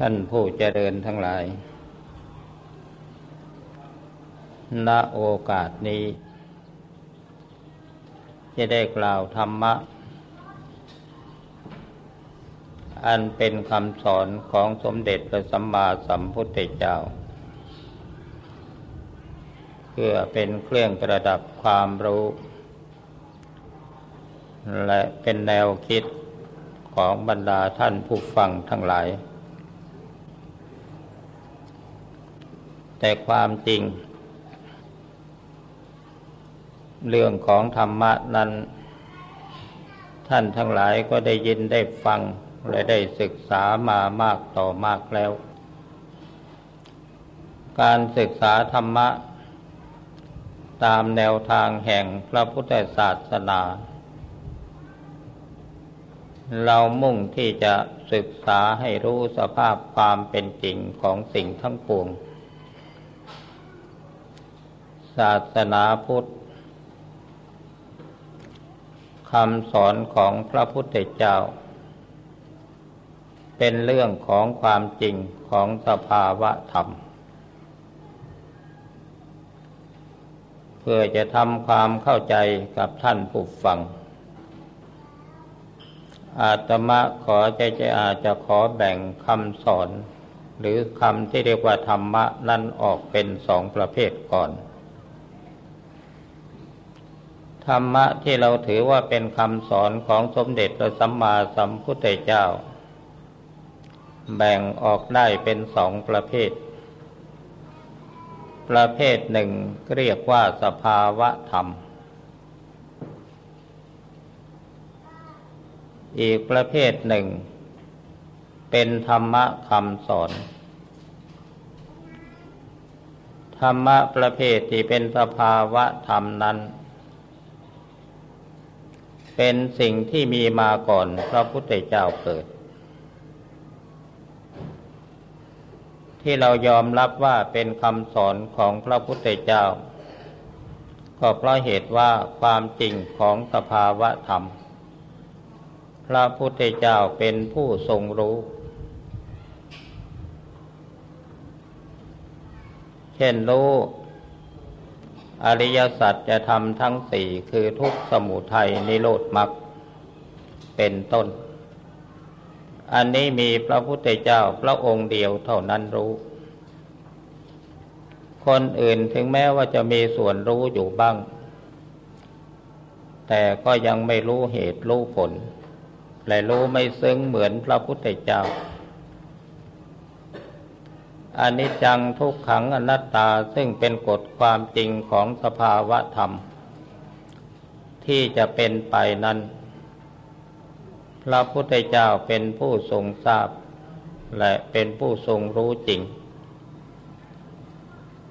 ท่านผู้เจริญทั้งหลาย ณ โอกาสนี้ จะได้กล่าวธรรมะ อันเป็นคำสอนของสมเด็จพระสัมมาสัมพุทธเจ้า เพื่อเป็นเครื่องประดับความรู้ และเป็นแนวคิดของบรรดาท่านผู้ฟังทั้งหลาย แต่ความจริง เรื่องของธรรมะนั้น ท่านทั้งหลายก็ได้ยินได้ฟัง และได้ศึกษามามากต่อมากแล้ว การศึกษาธรรมะ ตามแนวทางแห่งพระพุทธศาสนา เรามุ่งที่จะศึกษาให้รู้สภาพความเป็นจริงของสิ่งทั้งปวง ศาสนาพุทธคำสอนของพระพุทธเจ้า เป็นเรื่องของความจริงของสภาวะธรรม เพื่อจะทำความเข้าใจกับท่านผู้ฟัง อาตมาขอใจจะอาจจะขอแบ่งคำสอน หรือคำที่เรียกว่าธรรมะนั้นออกเป็นสองประเภทก่อน ธรรมะที่เราถือว่าเป็นคำสอนของสมเด็จพระสัมมาสัมพุทธเจ้า แบ่งออกได้เป็นสองประเภท ประเภทหนึ่งเรียกว่าสภาวะธรรม อีกประเภทหนึ่ง เป็นธรรมะคำสอนธรรมะประเภทที่เป็นสภาวะธรรมนั้น เป็นสิ่งที่มีมาก่อนพระพุทธเจ้าเกิด ที่เรายอมรับว่าเป็นคำสอนของพระพุทธเจ้า ก็เพราะเหตุว่าความจริงของสภาวะธรรม พระพุทธเจ้าเป็นผู้ทรงรู้ เช่นรู้ อริยสัจจะทำทั้งสี่คือทุกสมุทัยนิโรธมรรคเป็นต้น อันนี้มีพระพุทธเจ้าพระองค์เดียวเท่านั้นรู้ คนอื่นถึงแม้ว่าจะมีส่วนรู้อยู่บ้าง แต่ก็ยังไม่รู้เหตุรู้ผล และรู้ไม่ซึ้งเหมือนพระพุทธเจ้า อนิจจังทุกขังอนัตตาซึ่งเป็นกฎความจริงของสภาวะธรรม ที่จะเป็นไปนั้น พระพุทธเจ้าเป็นผู้ทรงทราบ และเป็นผู้ทรงรู้จริง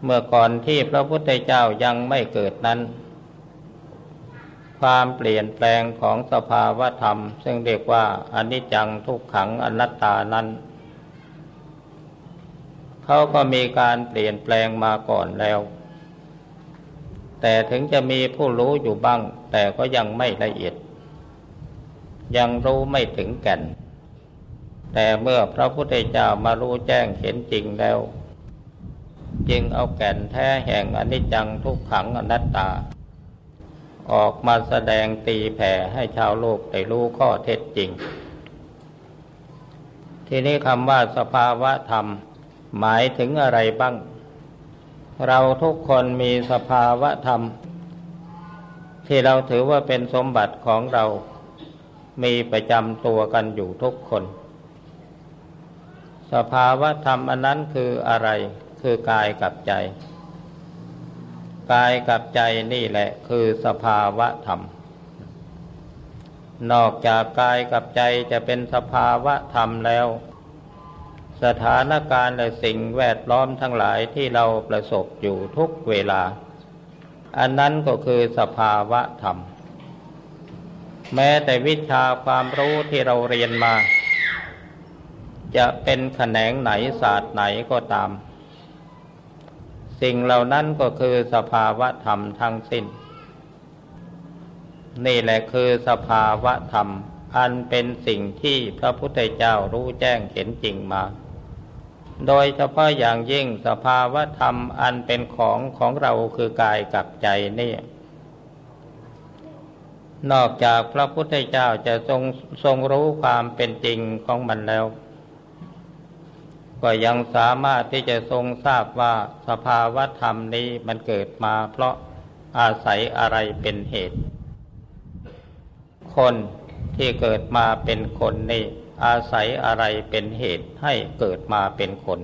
เมื่อก่อนที่พระพุทธเจ้ายังไม่เกิดนั้น ความเปลี่ยนแปลงของสภาวะธรรม ซึ่งเรียกว่าอนิจจังทุกขังอนัตตานั้น เขาก็มีการเปลี่ยนแปลงมาก่อนแล้ว แต่ถึงจะมีผู้รู้อยู่บ้าง แต่ก็ยังไม่ละเอียด ยังรู้ไม่ถึงแก่น แต่เมื่อพระพุทธเจ้ามารู้แจ้งเห็นจริงแล้ว จึงเอาแก่นแท้แห่งอนิจจังทุกขังอนัตตา ออกมาแสดงตีแผ่ให้ชาวโลกได้รู้ข้อเท็จจริง ทีนี้คำว่าสภาวะธรรม หมายถึงอะไรบ้าง เราทุกคนมีสภาวะธรรม ที่เราถือว่าเป็นสมบัติของเรา มีประจำตัวกันอยู่ทุกคน สภาวะธรรมอันนั้นคืออะไร คือกายกับใจ กายกับใจนี่แหละคือสภาวะธรรม นอกจากกายกับใจจะเป็นสภาวะธรรมแล้ว สถานการณ์และสิ่งแวดล้อมทั้งหลายที่เราประสบอยู่ทุกเวลา อันนั้นก็คือสภาวะธรรม แม้แต่วิชาความรู้ที่เราเรียนมา จะเป็นแขนงไหนศาสตร์ไหนก็ตาม สิ่งเหล่านั้นก็คือสภาวะธรรมทั้งสิ้น นี่แหละคือสภาวะธรรม อันเป็นสิ่งที่พระพุทธเจ้ารู้แจ้งเห็นจริงมา โดยเฉพาะอย่างยิ่งสภาวะธรรมอันเป็นของของเราคือกายกับใจนี่นอกจากพระพุทธเจ้าจะทรงทรงรู้ความเป็นจริงของมันแล้ว ก็ยังสามารถที่จะทรงทราบว่าสภาวะธรรมนี้มันเกิดมา เพราะอาศัยอะไรเป็นเหตุ คนที่เกิดมาเป็นคนนี่ อาศัยอะไรเป็นเหตุให้เกิดมาเป็นคน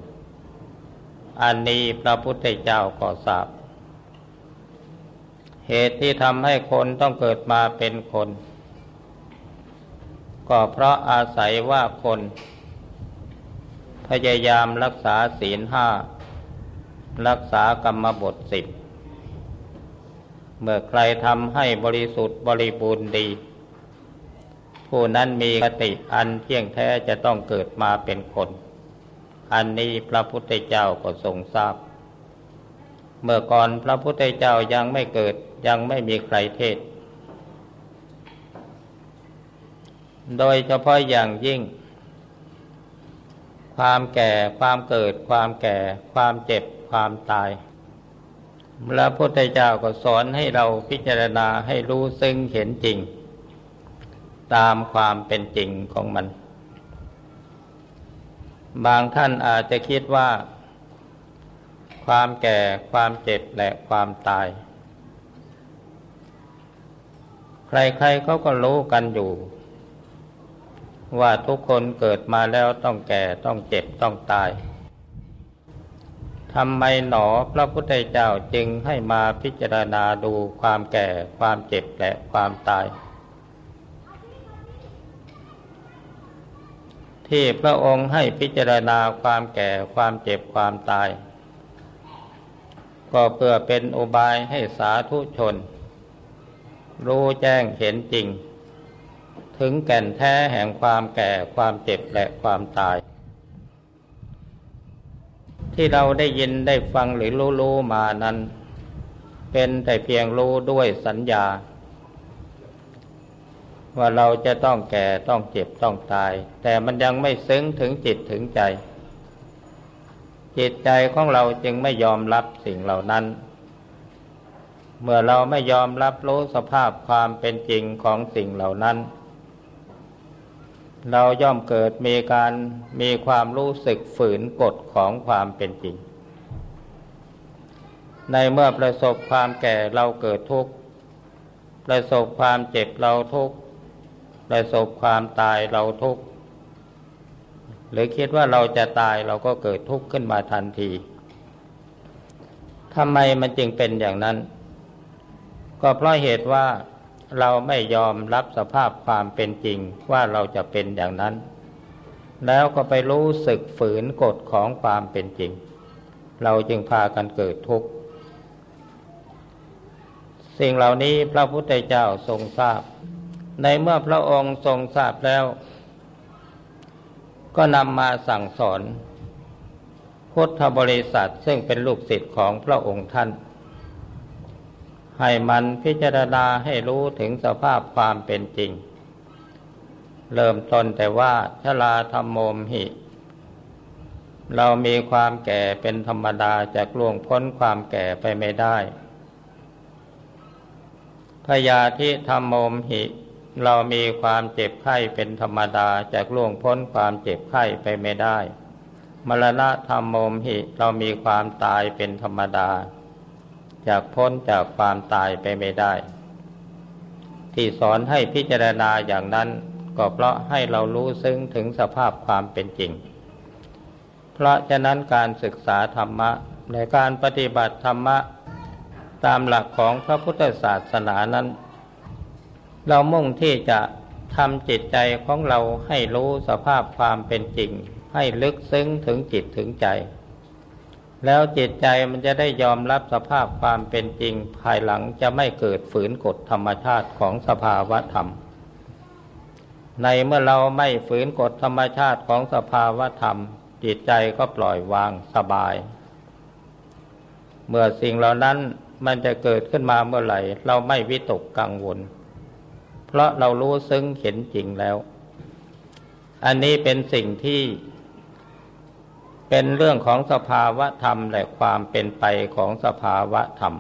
อันนี้พระพุทธเจ้าก็ทราบ เหตุที่ทำให้คนต้องเกิดมาเป็นคน ก็เพราะอาศัยว่าคน พยายามรักษาศีลห้า รักษากรรมบทสิบ เมื่อใครทำให้บริสุทธิ์บริบูรณ์ดี ผู้นั้นมีคติอันเที่ยงแท้จะต้องเกิดมาเป็นคน อันนี้พระพุทธเจ้าก็ทรงทราบ เมื่อก่อนพระพุทธเจ้ายังไม่เกิดยังไม่มีใครเทศ โดยเฉพาะอย่างยิ่ง ความแก่ ความเกิด ความแก่ ความเจ็บ ความตาย พระพุทธเจ้าก็สอนให้เราพิจารณาให้รู้ซึ่งเห็นจริง ตามความเป็นจริงของมัน บางท่านอาจจะคิดว่า ความแก่ความเจ็บและความตาย ใครๆเขาก็รู้กันอยู่ ว่าทุกคนเกิดมาแล้วต้องแก่ต้องเจ็บต้องตายทำไมหนอพระพุทธเจ้าจึงให้มาพิจารณาดูความแก่ความเจ็บและความตาย ที่พระองค์ให้พิจารณาความแก่ความเจ็บความตาย ก็เพื่อเป็นอุบายให้สาธุชน รู้แจ้งเห็นจริง ถึงแก่นแท้แห่งความแก่ความเจ็บและความตาย ที่เราได้ยินได้ฟังหรือรู้รู้มานั้น เป็นแต่เพียงรู้ด้วยสัญญา ว่าเราจะต้องแก่ต้องเจ็บต้องตาย แต่มันยังไม่ซึ้งถึงจิตถึงใจ จิตใจของเราจึงไม่ยอมรับสิ่งเหล่านั้น เมื่อเราไม่ยอมรับรู้สภาพความเป็นจริงของสิ่งเหล่านั้น เราย่อมเกิดมีการมีความรู้สึกฝืนกฎของความเป็นจริง ในเมื่อประสบความแก่เราเกิดทุกข์ประสบความเจ็บเราทุกข์ ประสบความตายเราทุกข์หรือคิดว่าเราจะตายเราก็เกิดทุกข์ขึ้นมาทันทีทำไมมันจึงเป็นอย่างนั้น ก็เพราะเหตุว่าเราไม่ยอมรับสภาพความเป็นจริงว่าเราจะเป็นอย่างนั้น แล้วก็ไปรู้สึกฝืนกฎของความเป็นจริง เราจึงพากันเกิดทุกข์ สิ่งเหล่านี้พระพุทธเจ้าทรงทราบ ในเมื่อพระองค์ทรงทราบแล้ว ก็นำมาสั่งสอน พุทธบริษัทซึ่งเป็นลูกศิษย์ของพระองค์ท่าน ให้มันพิจารณาให้รู้ถึงสภาพความเป็นจริง เริ่มต้นแต่ว่าชลาธรรมโมมหิ เรามีความแก่เป็นธรรมดาจะล่วงพ้นความแก่ไปไม่ได้พยาธิธรรมโมมหิ เรามีความเจ็บไข้เป็นธรรมดาจากล่วงพ้นความเจ็บไข้ไปไม่ได้ มรณะธรรมโมมหิเรามีความตายเป็นธรรมดา จากพ้นจากความตายไปไม่ได้ ที่สอนให้พิจารณาอย่างนั้นก็เพราะให้เรารู้ซึ้งถึงสภาพความเป็นจริง เพราะฉะนั้นการศึกษาธรรมะในการปฏิบัติธรรมะ ตามหลักของพระพุทธศาสนานั้น เรามุ่งที่จะทำจิตใจของเราให้รู้สภาพความเป็นจริง ให้ลึกซึ้งถึงจิตถึงใจ แล้วจิตใจมันจะได้ยอมรับสภาพความเป็นจริง ภายหลังจะไม่เกิดฝืนกฎธรรมชาติของสภาวะธรรม ในเมื่อเราไม่ฝืนกฎธรรมชาติของสภาวะธรรม จิตใจก็ปล่อยวางสบาย เมื่อสิ่งเหล่านั้นมันจะเกิดขึ้นมาเมื่อไหร่ เราไม่วิตกกังวล เพราะเรารู้ซึ้งเห็นจริงแล้ว อันนี้เป็นสิ่งที่เป็นเรื่องของสภาวะธรรมและความเป็นไปของสภาวะธรรม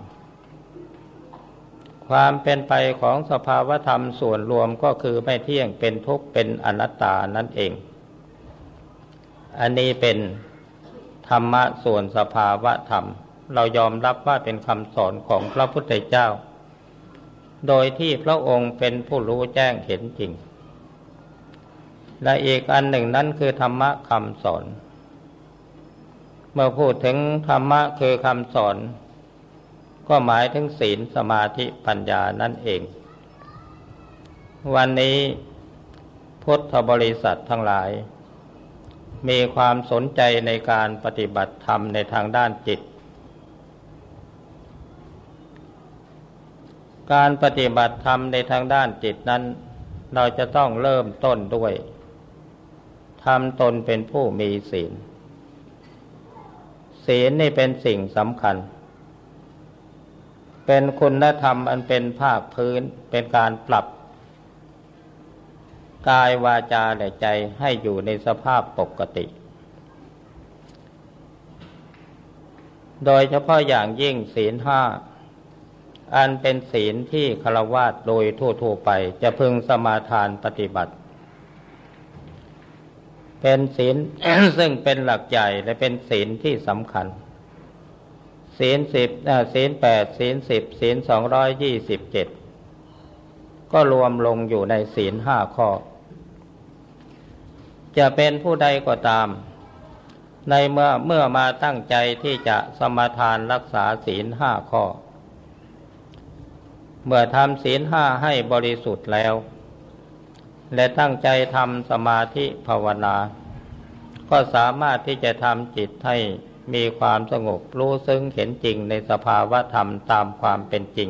ความเป็นไปของสภาวะธรรมส่วนรวมก็คือไม่เที่ยงเป็นทุกข์เป็นอนัตตานั่นเอง อันนี้เป็นธรรมะส่วนสภาวะธรรม เรายอมรับว่าเป็นคำสอนของพระพุทธเจ้า โดยที่พระองค์เป็นผู้รู้แจ้งเห็นจริง และอีกอันหนึ่งนั้นคือธรรมะคำสอน เมื่อพูดถึงธรรมะคือคำสอน ก็หมายถึงศีลสมาธิปัญญานั่นเอง วันนี้พุทธบริษัททั้งหลาย มีความสนใจในการปฏิบัติธรรมในทางด้านจิต การปฏิบัติธรรมในทางด้านจิตนั้น เราจะต้องเริ่มต้นด้วยทำตนเป็นผู้มีศีล ศีลนี่เป็นสิ่งสำคัญ เป็นคุณธรรมอันเป็นภาคพื้นเป็นการปรับ กายวาจาและใจให้อยู่ในสภาพปกติ โดยเฉพาะอย่างยิ่งศีลห้า อันเป็นศีลที่คารวาสโดยทั่วๆไปจะพึงสมาทานปฏิบัติ เป็นศีลซึ่งเป็นหลักใหญ่และเป็นศีลที่สำคัญ ศีลสิบศีลแปดศีลสิบศีลสองร้อยยี่สิบเจ็ดก็รวมลงอยู่ในศีลห้าข้อ จะเป็นผู้ใดก็ตาม ในเมื่อเมื่อมาตั้งใจที่จะสมาทานรักษาศีลห้าข้อ เมื่อทำศีลห้าให้บริสุทธิ์แล้ว และตั้งใจทำสมาธิภาวนา ก็สามารถที่จะทำจิตให้มีความสงบรู้ซึ้งเห็นจริงในสภาวะธรรมตามความเป็นจริง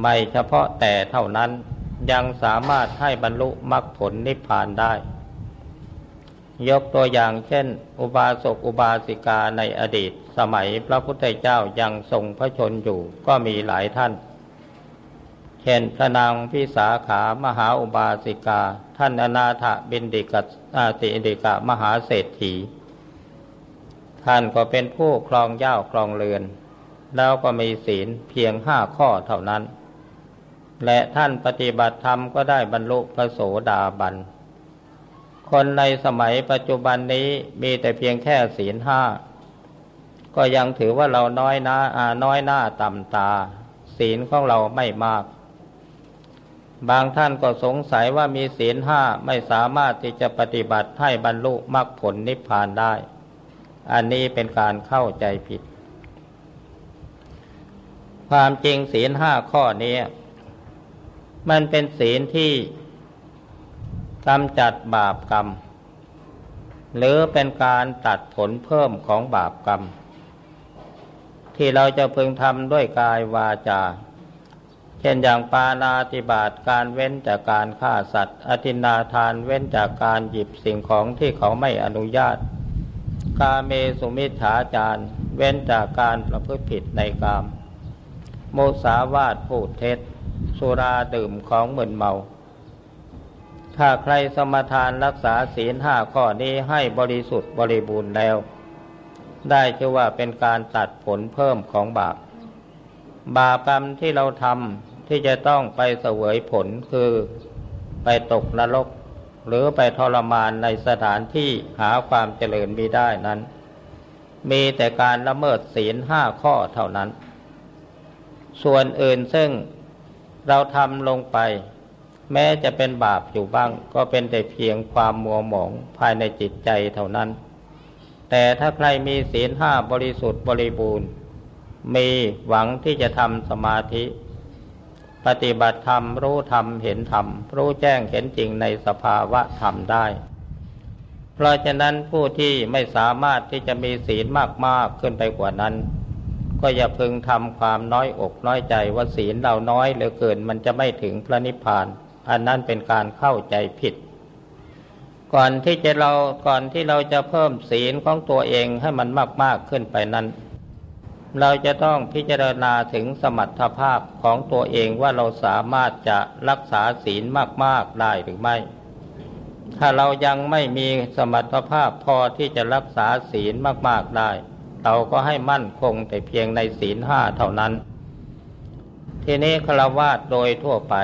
ไม่เฉพาะแต่เท่านั้นยังสามารถให้บรรลุมรรคผลนิพพานได้ ยกตัวอย่างเช่น อุบาสกอุบาสิกาในอดีต สมัยพระพุทธเจ้ายังทรงพระชนอยู่ก็มีหลายท่าน เช่นพระนางพิสาขามหาอุบาสิกา ท่านอนาถบินดิกาติอิดิกะมหาเศรษฐี ท่านก็เป็นผู้ครองเย้าครองเรือน แล้วก็มีศีลเพียงห้าข้อเท่านั้น และท่านปฏิบัติธรรมก็ได้บรรลุพระโสดาบัน คนในสมัยปัจจุบันนี้มีแต่เพียงแค่ศีลห้าก็ยังถือว่าเราน้อยหน้าน้อยหน้าต่ำตา ศีลของเราไม่มาก บางท่านก็สงสัยว่ามีศีลห้าไม่สามารถที่จะปฏิบัติให้บรรลุมรรคผลนิพพานได้ อันนี้เป็นการเข้าใจผิด ความจริงศีลห้าข้อนี้ มันเป็นศีลที่กำจัดบาปกรรม หรือเป็นการตัดผลเพิ่มของบาปกรรม ที่เราจะพึงทำด้วยกายวาจา เช่นอย่างปานาติบาตการเว้นจากการฆ่าสัตว์ อธินาทานเว้นจากการหยิบสิ่งของที่เขาไม่อนุญาต กาเมสุมิฉาจารเว้นจากการประพฤติผิดในกาม โมสาวาทพูดเท็จ สุราดื่มของมึนเมา ถ้าใครสมทานรักษาศีลห้าข้อนี้ให้บริสุทธิ์บริบูรณ์แล้ว ได้ชื่อว่าเป็นการตัดผลเพิ่มของบาป บาปกรรมที่เราทำ ที่จะต้องไปเสวยผลคือไปตกนรก หรือไปทรมานในสถานที่หาความเจริญมีได้นั้น มีแต่การละเมิดศีลห้าข้อเท่านั้น ส่วนอื่นซึ่งเราทำลงไป แม้จะเป็นบาปอยู่บ้าง ก็เป็นแต่เพียงความมัวหมองภายในจิตใจเท่านั้น แต่ถ้าใครมีศีลห้าบริสุทธิ์บริบูรณ์ มีหวังที่จะทำสมาธิ ปฏิบัติธรรมรู้ธรรมเห็นธรรม รู้แจ้งเห็นจริงในสภาวะธรรมได้ เพราะฉะนั้นผู้ที่ไม่สามารถที่จะมีศีลมากๆขึ้นไปกว่านั้น ก็อย่าพึงทำความน้อยอกน้อยใจว่าศีลเราน้อยเหลือเกินมันจะไม่ถึงพระนิพพาน อันนั้นเป็นการเข้าใจผิด ก่อนที่จะเราก่อนที่เราจะเพิ่มศีลของตัวเองให้มันมากๆขึ้นไปนั้น เราจะต้องพิจารณาถึงสมรรถภาพของตัวเองว่าเราสามารถจะรักษาศีลมาก ๆ ได้หรือไม่ ถ้าเรายังไม่มีสมรรถภาพพอที่จะรักษาศีลมาก ๆ ได้ เราก็ให้มั่นคงแต่เพียงในศีลห้าเท่านั้น ทีนี้ฆราวาสโดยทั่วไป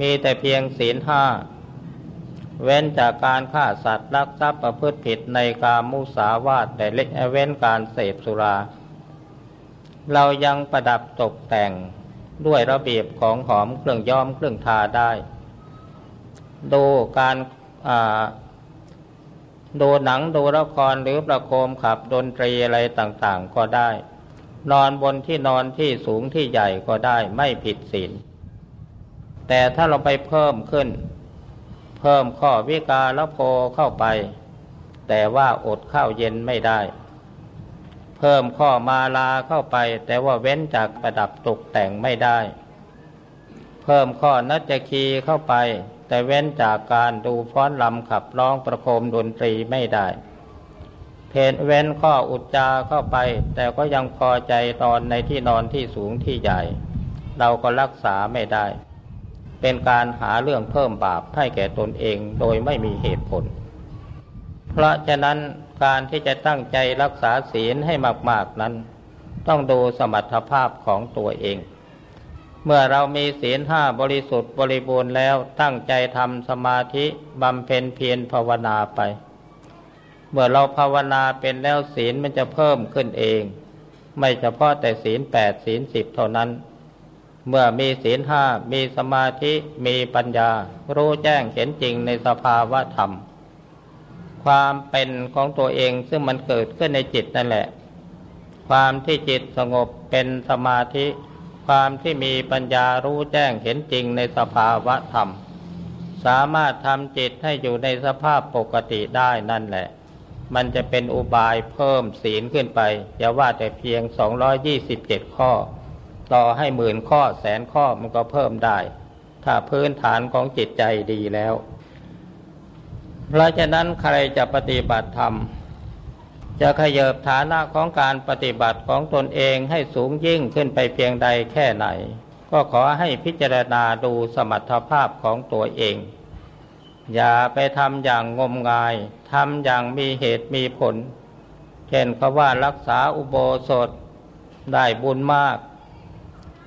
มีแต่เพียงศีลห้าเว้นจากการฆ่าสัตว์รักทรัพย์ประพฤติผิดในการมุสาวาทแต่เล็กเว้นการเสพสุรา เรายังประดับตกแต่งด้วยระเบียบของหอมเครื่องย้อมเครื่องทาได้ ดูการดูหนังดูละครหรือประโคมขับดนตรีอะไรต่างๆก็ได้ นอนบนที่นอนที่สูงที่ใหญ่ก็ได้ไม่ผิดศีลแต่ถ้าเราไปเพิ่มขึ้น เพิ่มข้อวิกาละโพเข้าไป แต่ว่าอดข้าวเย็นไม่ได้ เพิ่มข้อมาลาเข้าไป แต่ว่าเว้นจากประดับตกแต่งไม่ได้ เพิ่มข้อนัจคีเข้าไป แต่เว้นจากการดูฟ้อนลำขับร้องประโคมดนตรีไม่ได้ เพนเว้นข้ออุจจาเข้าไป แต่ก็ยังพอใจนอนในที่นอนที่สูงที่ใหญ่ เราก็รักษาไม่ได้ เป็นการหาเรื่องเพิ่มบาปให้แก่ตนเองโดยไม่มีเหตุผล เพราะฉะนั้น การที่จะตั้งใจรักษาศีลให้มาก ๆนั้น ต้องดูสมรรถภาพของตัวเอง เมื่อเรามีศีลห้าบริสุทธิ์บริบูรณ์แล้วตั้งใจทำสมาธิบำเพ็ญเพียรภาวนาไป เมื่อเราภาวนาเป็นแล้วศีลมันจะเพิ่มขึ้นเอง ไม่เฉพาะแต่ศีลแปดศีลสิบเท่านั้น เมื่อมีศีลห้ามีสมาธิมีปัญญา รู้แจ้งเห็นจริงในสภาวะธรรม ความเป็นของตัวเองซึ่งมันเกิดขึ้นในจิตนั่นแหละ ความที่จิตสงบเป็นสมาธิ ความที่มีปัญญารู้แจ้งเห็นจริงในสภาวะธรรม สามารถทำจิตให้อยู่ในสภาพปกติได้นั่นแหละ มันจะเป็นอุบายเพิ่มศีลขึ้นไป อย่าว่าแต่เพียง 227 ข้อ ต่อให้หมื่นข้อแสนข้อมันก็เพิ่มได้ ถ้าพื้นฐานของจิตใจดีแล้ว เพราะฉะนั้นใครจะปฏิบัติธรรม จะขยบฐานะของการปฏิบัติของตนเองให้สูงยิ่งขึ้นไปเพียงใดแค่ไหน ก็ขอให้พิจารณาดูสมรรถภาพของตัวเอง อย่าไปทำอย่างงมงายทำอย่างมีเหตุมีผล เช่นเขาว่ารักษาอุโบสถได้บุญมาก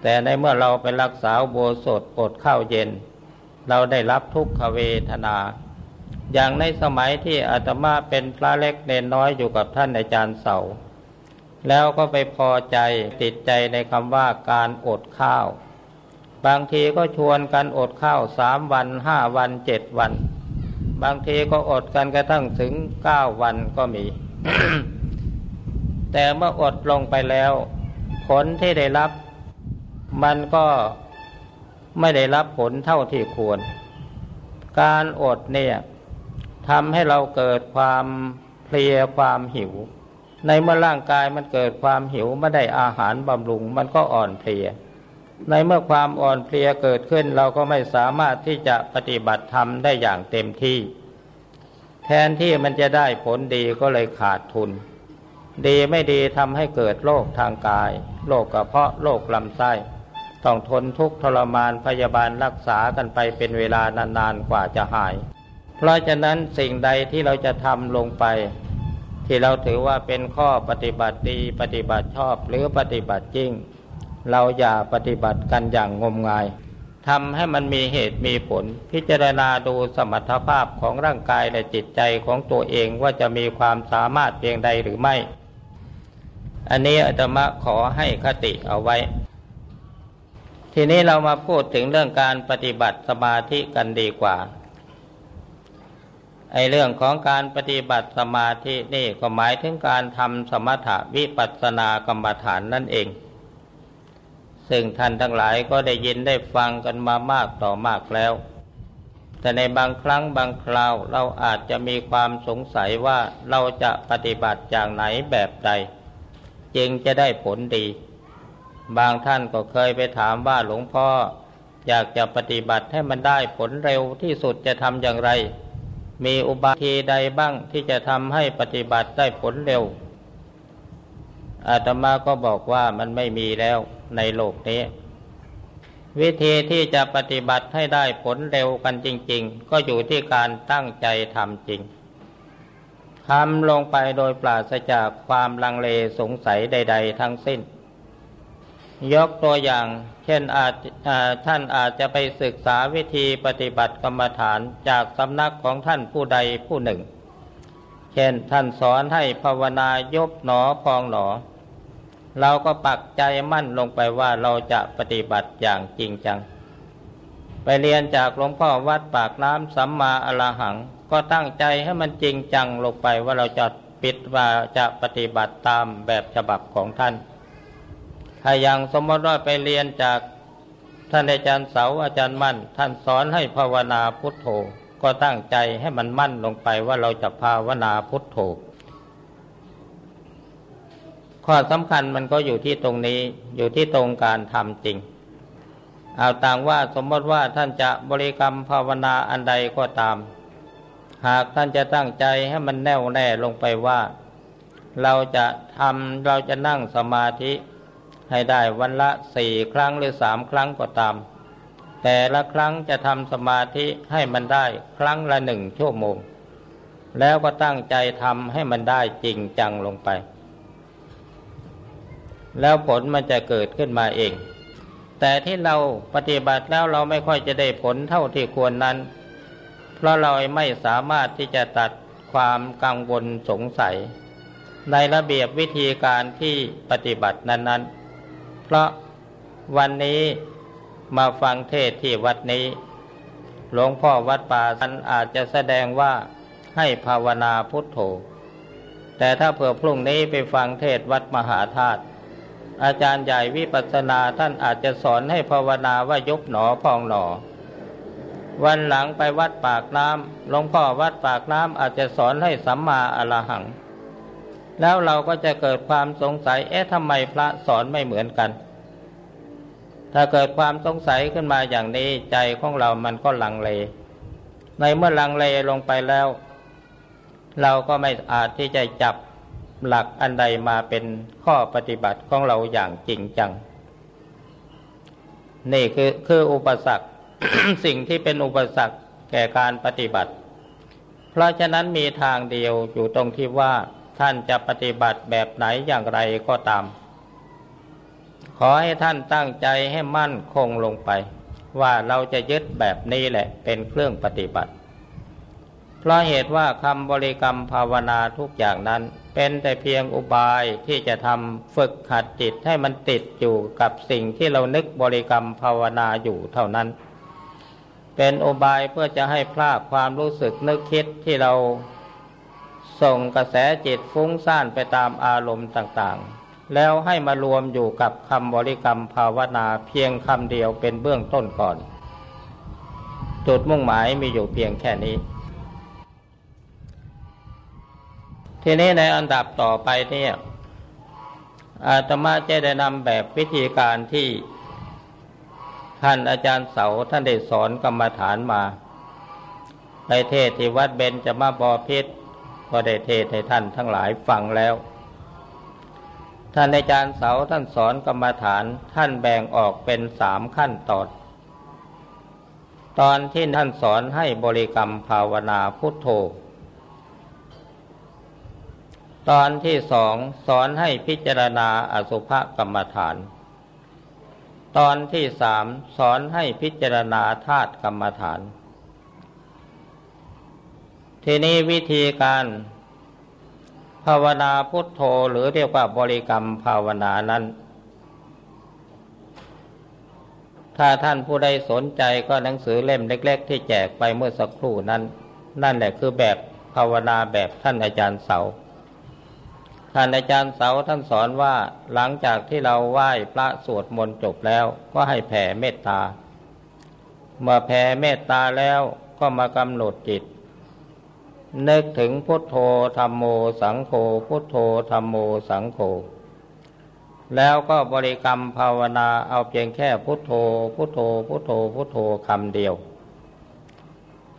แต่ในเมื่อเราไปรักษาอุโบสถอดข้าวเย็น เราได้รับทุกขเวทนา อย่างในสมัยที่อาตมาเป็นพระเล็กเนนน้อยอยู่กับท่านอาจารย์เสา แล้วก็ไปพอใจติดใจในคำว่าการอดข้าว บางทีก็ชวนกันอดข้าวสามวันห้าวันเจ็ดวัน บางทีก็อดกันกระทั่งถึงเก้าวันก็มี แต่เมื่ออดลงไปแล้ว ผลที่ได้รับ มันก็ไม่ได้รับผลเท่าที่ควร การอดเนี่ย ทำให้เราเกิดความเพลียความหิว ในเมื่อร่างกายมันเกิดความหิวไม่ได้อาหารบำรุง มันก็อ่อนเพลีย ในเมื่อความอ่อนเพลียเกิดขึ้นเราก็ไม่สามารถที่จะปฏิบัติธรรมได้อย่างเต็มที่ แทนที่มันจะได้ผลดีก็เลยขาดทุน ดีไม่ดีทำให้เกิดโรคทางกายโรคกระเพาะโรคลำไส้ต้องทนทุกข์ทรมานพยาบาลรักษากันไปเป็นเวลานานๆกว่าจะหาย เพราะฉะนั้นสิ่งใดที่เราจะทำลงไป ที่เราถือว่าเป็นข้อปฏิบัติดีปฏิบัติชอบหรือปฏิบัติจริง เราอย่าปฏิบัติกันอย่างงมงายทำให้มันมีเหตุมีผล พิจารณาดูสมรรถภาพของร่างกายและจิตใจของตัวเองว่าจะมีความสามารถเพียงใดหรือไม่ อันนี้อาตมาขอให้คติเอาไว้ ทีนี้เรามาพูดถึงเรื่องการปฏิบัติสมาธิกันดีกว่า ไอเรื่องของการปฏิบัติสมาธินี่ก็หมายถึงการทำสมถะวิปัสสนากรรมฐานนั่นเอง ซึ่งท่านทั้งหลายก็ได้ยินได้ฟังกันมามากต่อมากแล้ว แต่ในบางครั้งบางคราวเราอาจจะมีความสงสัยว่าเราจะปฏิบัติอย่างไหนแบบใด จึงจะได้ผลดี บางท่านก็เคยไปถามว่าหลวงพ่อ อยากจะปฏิบัติให้มันได้ผลเร็วที่สุดจะทำอย่างไร มีอุบายทีใดบ้างที่จะทำให้ปฏิบัติได้ผลเร็ว อาตมาก็บอกว่ามันไม่มีแล้วในโลกนี้ วิธีที่จะปฏิบัติให้ได้ผลเร็วกันจริง ๆ ก็อยู่ที่การตั้งใจทำจริงทำลงไปโดยปราศจากความลังเลสงสัยใด ๆ ทั้งสิ้น ยกตัวอย่าง เช่นอาจท่านอาจจะไปศึกษาวิธีปฏิบัติกรรมฐานจากสำนักของท่านผู้ใดผู้หนึ่ง เช่นท่านสอนให้ภาวนายบหนอพองหนอ เราก็ปักใจมั่นลงไปว่าเราจะปฏิบัติอย่างจริงจัง ไปเรียนจากหลวงพ่อวัดปากน้ำสัมมาอรหัง ก็ตั้งใจให้มันจริงจังลงไปว่าเราจะปิดว่าจะปฏิบัติตามแบบฉบับของท่าน ถ้าอย่างสมมติว่าไปเรียนจากท่านอาจารย์เสาอาจารย์มั่น ท่านสอนให้ภาวนาพุทโธ ก็ตั้งใจให้มันมั่นลงไปว่าเราจะภาวนาพุทโธ ข้อสำคัญมันก็อยู่ที่ตรงนี้อยู่ที่ตรงการทำจริง เอาต่างว่าสมมติว่าท่านจะบริกรรมภาวนาอันใดก็ตาม หากท่านจะตั้งใจให้มันแน่วแน่ลงไปว่า เราจะทำเราจะนั่งสมาธิ ให้ได้วันละสี่ครั้งหรือสามครั้งก็ตาม แต่ละครั้งจะทำสมาธิให้มันได้ครั้งละหนึ่งชั่วโมง แล้วก็ตั้งใจทำให้มันได้จริงจังลงไป แล้วผลมันจะเกิดขึ้นมาเอง แต่ที่เราปฏิบัติแล้วเราไม่ค่อยจะได้ผลเท่าที่ควรนั้น เพราะเราไม่สามารถที่จะตัดความกังวลสงสัย ในระเบียบวิธีการที่ปฏิบัตินั้น ๆ เพราะวันนี้มาฟังเทศที่วัดนี้ หลวงพ่อวัดป่าท่านอาจจะแสดงว่าให้ภาวนาพุทโธ แต่ถ้าเผื่อพรุ่งนี้ไปฟังเทศวัดมหาธาตุอาจารย์ใหญ่วิปัสสนาท่านอาจจะสอนให้ภาวนาว่ายกหนอพองหนอ วันหลังไปวัดปากน้ำหลวงพ่อวัดปากน้ำอาจจะสอนให้สัมมาอรหัง แล้วเราก็จะเกิดความสงสัย เอ๊ะทำไมพระสอนไม่เหมือนกัน ถ้าเกิดความสงสัยขึ้นมาอย่างนี้ใจของเรามันก็ลังเล ในเมื่อลังเลลงไปแล้ว เราก็ไม่อาจที่จะจับหลักอันใดมาเป็นข้อปฏิบัติของเราอย่างจริงจัง นี่คือคืออุปสรรคสิ่งที่เป็นอุปสรรคแก่การปฏิบัติ เพราะฉะนั้นมีทางเดียวอยู่ตรงที่ว่า ท่านจะปฏิบัติแบบไหนอย่างไรก็ตาม ขอให้ท่านตั้งใจให้มั่นคงลงไป ว่าเราจะยึดแบบนี้แหละเป็นเครื่องปฏิบัติ เพราะเหตุว่าคำบริกรรมภาวนาทุกอย่างนั้น เป็นแต่เพียงอุบายที่จะทำฝึกขัดจิตให้มันติดอยู่กับสิ่งที่เรานึกบริกรรมภาวนาอยู่เท่านั้นเป็นโอบายเพื่อจะให้พลาดความรู้สึกนึกคิดที่เรา ส่งกระแสจิตฟุ้งซ่านไปตามอารมณ์ต่างๆ แล้วให้มารวมอยู่กับคำบริกรรมภาวนาเพียงคำเดียวเป็นเบื้องต้นก่อน จุดมุ่งหมายมีอยู่เพียงแค่นี้ ทีนี้ในอันดับต่อไปเนี่ยอาตมาจะได้นำแบบวิธีการที่ท่านอาจารย์เสาท่านได้สอนกรรมฐานมาในเทศที่วัดเบญจะมาบอพิษ ก็ได้เทศให้ท่านทั้งหลายฟังแล้ว ท่านอาจารย์เสาท่านสอนกรรมฐานท่านแบ่งออกเป็นสามขั้นตอน ตอนที่ท่านสอนให้บริกรรมภาวนาพุทโธ ตอนที่สองสอนให้พิจารณาอสุภกรรมฐาน ตอนที่สามสอนให้พิจารณาธาตุกรรมฐาน ทีนี้วิธีการภาวนาพุทโธหรือเรียกว่าบริกรรมภาวนานั้น ถ้าท่านผู้ใดสนใจก็หนังสือเล่มเล็ก ๆ ที่แจกไปเมื่อสักครู่นั้น นั่นแหละคือแบบภาวนาแบบท่านอาจารย์เสา ท่านอาจารย์เสาท่านสอนว่าหลังจากที่เราไหว้พระสวดมนต์จบแล้วก็ให้แผ่เมตตา เมื่อแผ่เมตตาแล้วก็มากำหนดจิต นึกถึงพุทโธธรรมโมสังโฆพุทโธธรรมโมสังโฆแล้วก็บริกรรมภาวนาเอาเพียงแค่พุทโธพุทโธพุทโธพุทโธคำเดียว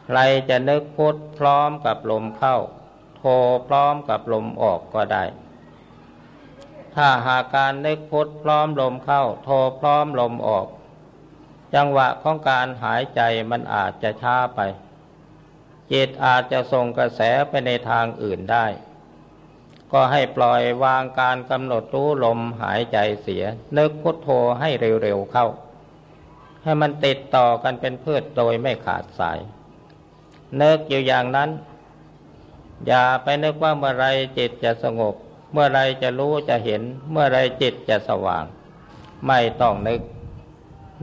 ใครจะนึกพุทพร้อมกับลมเข้า โธพร้อมกับลมออกก็ได้ ถ้าหากการนึกพุทพร้อมลมเข้าโทพร้อมลมออก จังหวะของการหายใจมันอาจจะช้าไป จิตอาจจะส่งกระแสไปในทางอื่นได้ ก็ให้ปล่อยวางการกำหนดรู้ลมหายใจเสีย นึกพุทโธให้เร็วๆเข้า ให้มันติดต่อกันเป็นพืชโดยไม่ขาดสาย นึกอยู่อย่างนั้น อย่าไปนึกว่าเมื่อไรจิตจะสงบ เมื่อไรจะรู้จะเห็น เมื่อไรจิตจะสว่าง ไม่ต้องนึก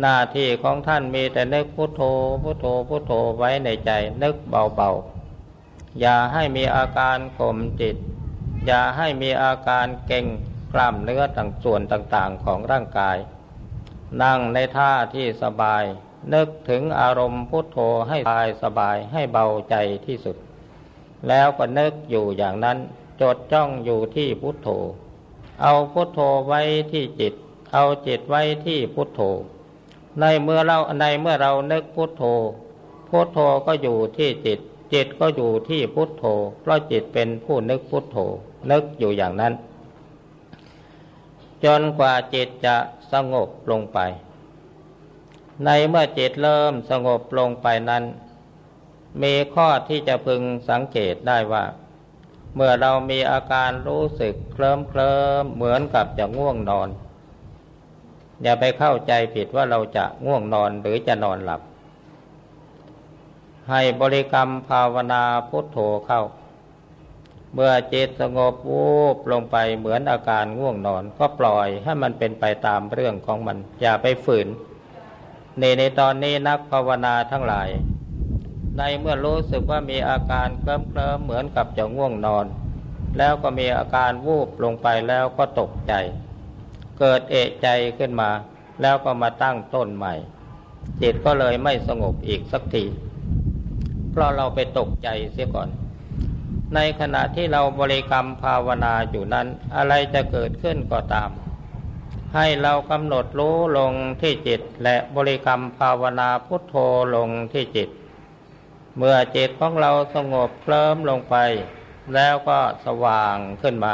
หน้าที่ของท่านมีแต่นึกพุโทโธพุโทโธพุโทโธไว้ในใจ นึกเบาๆ อย่าให้มีอาการข่มจิต อย่าให้มีอาการเก่งกล้ามเนื้อต่างส่วนต่างๆของร่างกาย นั่งในท่าที่สบาย นึกถึงอารมณ์พุทโธให้สบายสบายให้เบาใจที่สุด แล้วก็นึกอยู่อย่างนั้นจดจ้องอยู่ที่พุทโธ เอาพุทโธไว้ที่จิต เอาจิตไว้ที่พุทโธ ในเมื่อเราในเมื่อเรานึกพุทโธ พุทโธก็อยู่ที่จิต จิตก็อยู่ที่พุทโธ เพราะจิตเป็นผู้นึกพุทโธ นึกอยู่อย่างนั้น จนกว่าจิตจะสงบลงไป ในเมื่อจิตเริ่มสงบลงไปนั้น มีข้อที่จะพึงสังเกตได้ว่า เมื่อเรามีอาการรู้สึกเคลิ้มเคลิมเหมือนกับจะง่วงนอน อย่าไปเข้าใจผิดว่าเราจะง่วงนอนหรือจะนอนหลับ ให้บริกรรมภาวนาพุทโธเข้า เมื่อจิตสงบวูบลงไปเหมือนอาการง่วงนอน ก็ปล่อยให้มันเป็นไปตามเรื่องของมัน อย่าไปฝืน ในในตอนนี้นักภาวนาทั้งหลาย ในเมื่อรู้สึกว่ามีอาการเคลิ้มเคลิมเหมือนกับจะง่วงนอน แล้วก็มีอาการวูบลงไปแล้วก็ตกใจ เกิดเอะใจขึ้นมา แล้วก็มาตั้งต้นใหม่ จิตก็เลยไม่สงบอีกสักที เพราะเราไปตกใจเสียก่อน ในขณะที่เราบริกรรมภาวนาอยู่นั้น อะไรจะเกิดขึ้นก็ตาม ให้เรากำหนดรู้ลงที่จิต และบริกรรมภาวนาพุทโธลงที่จิต เมื่อจิตของเราสงบเคลิ้มลงไป แล้วก็สว่างขึ้นมา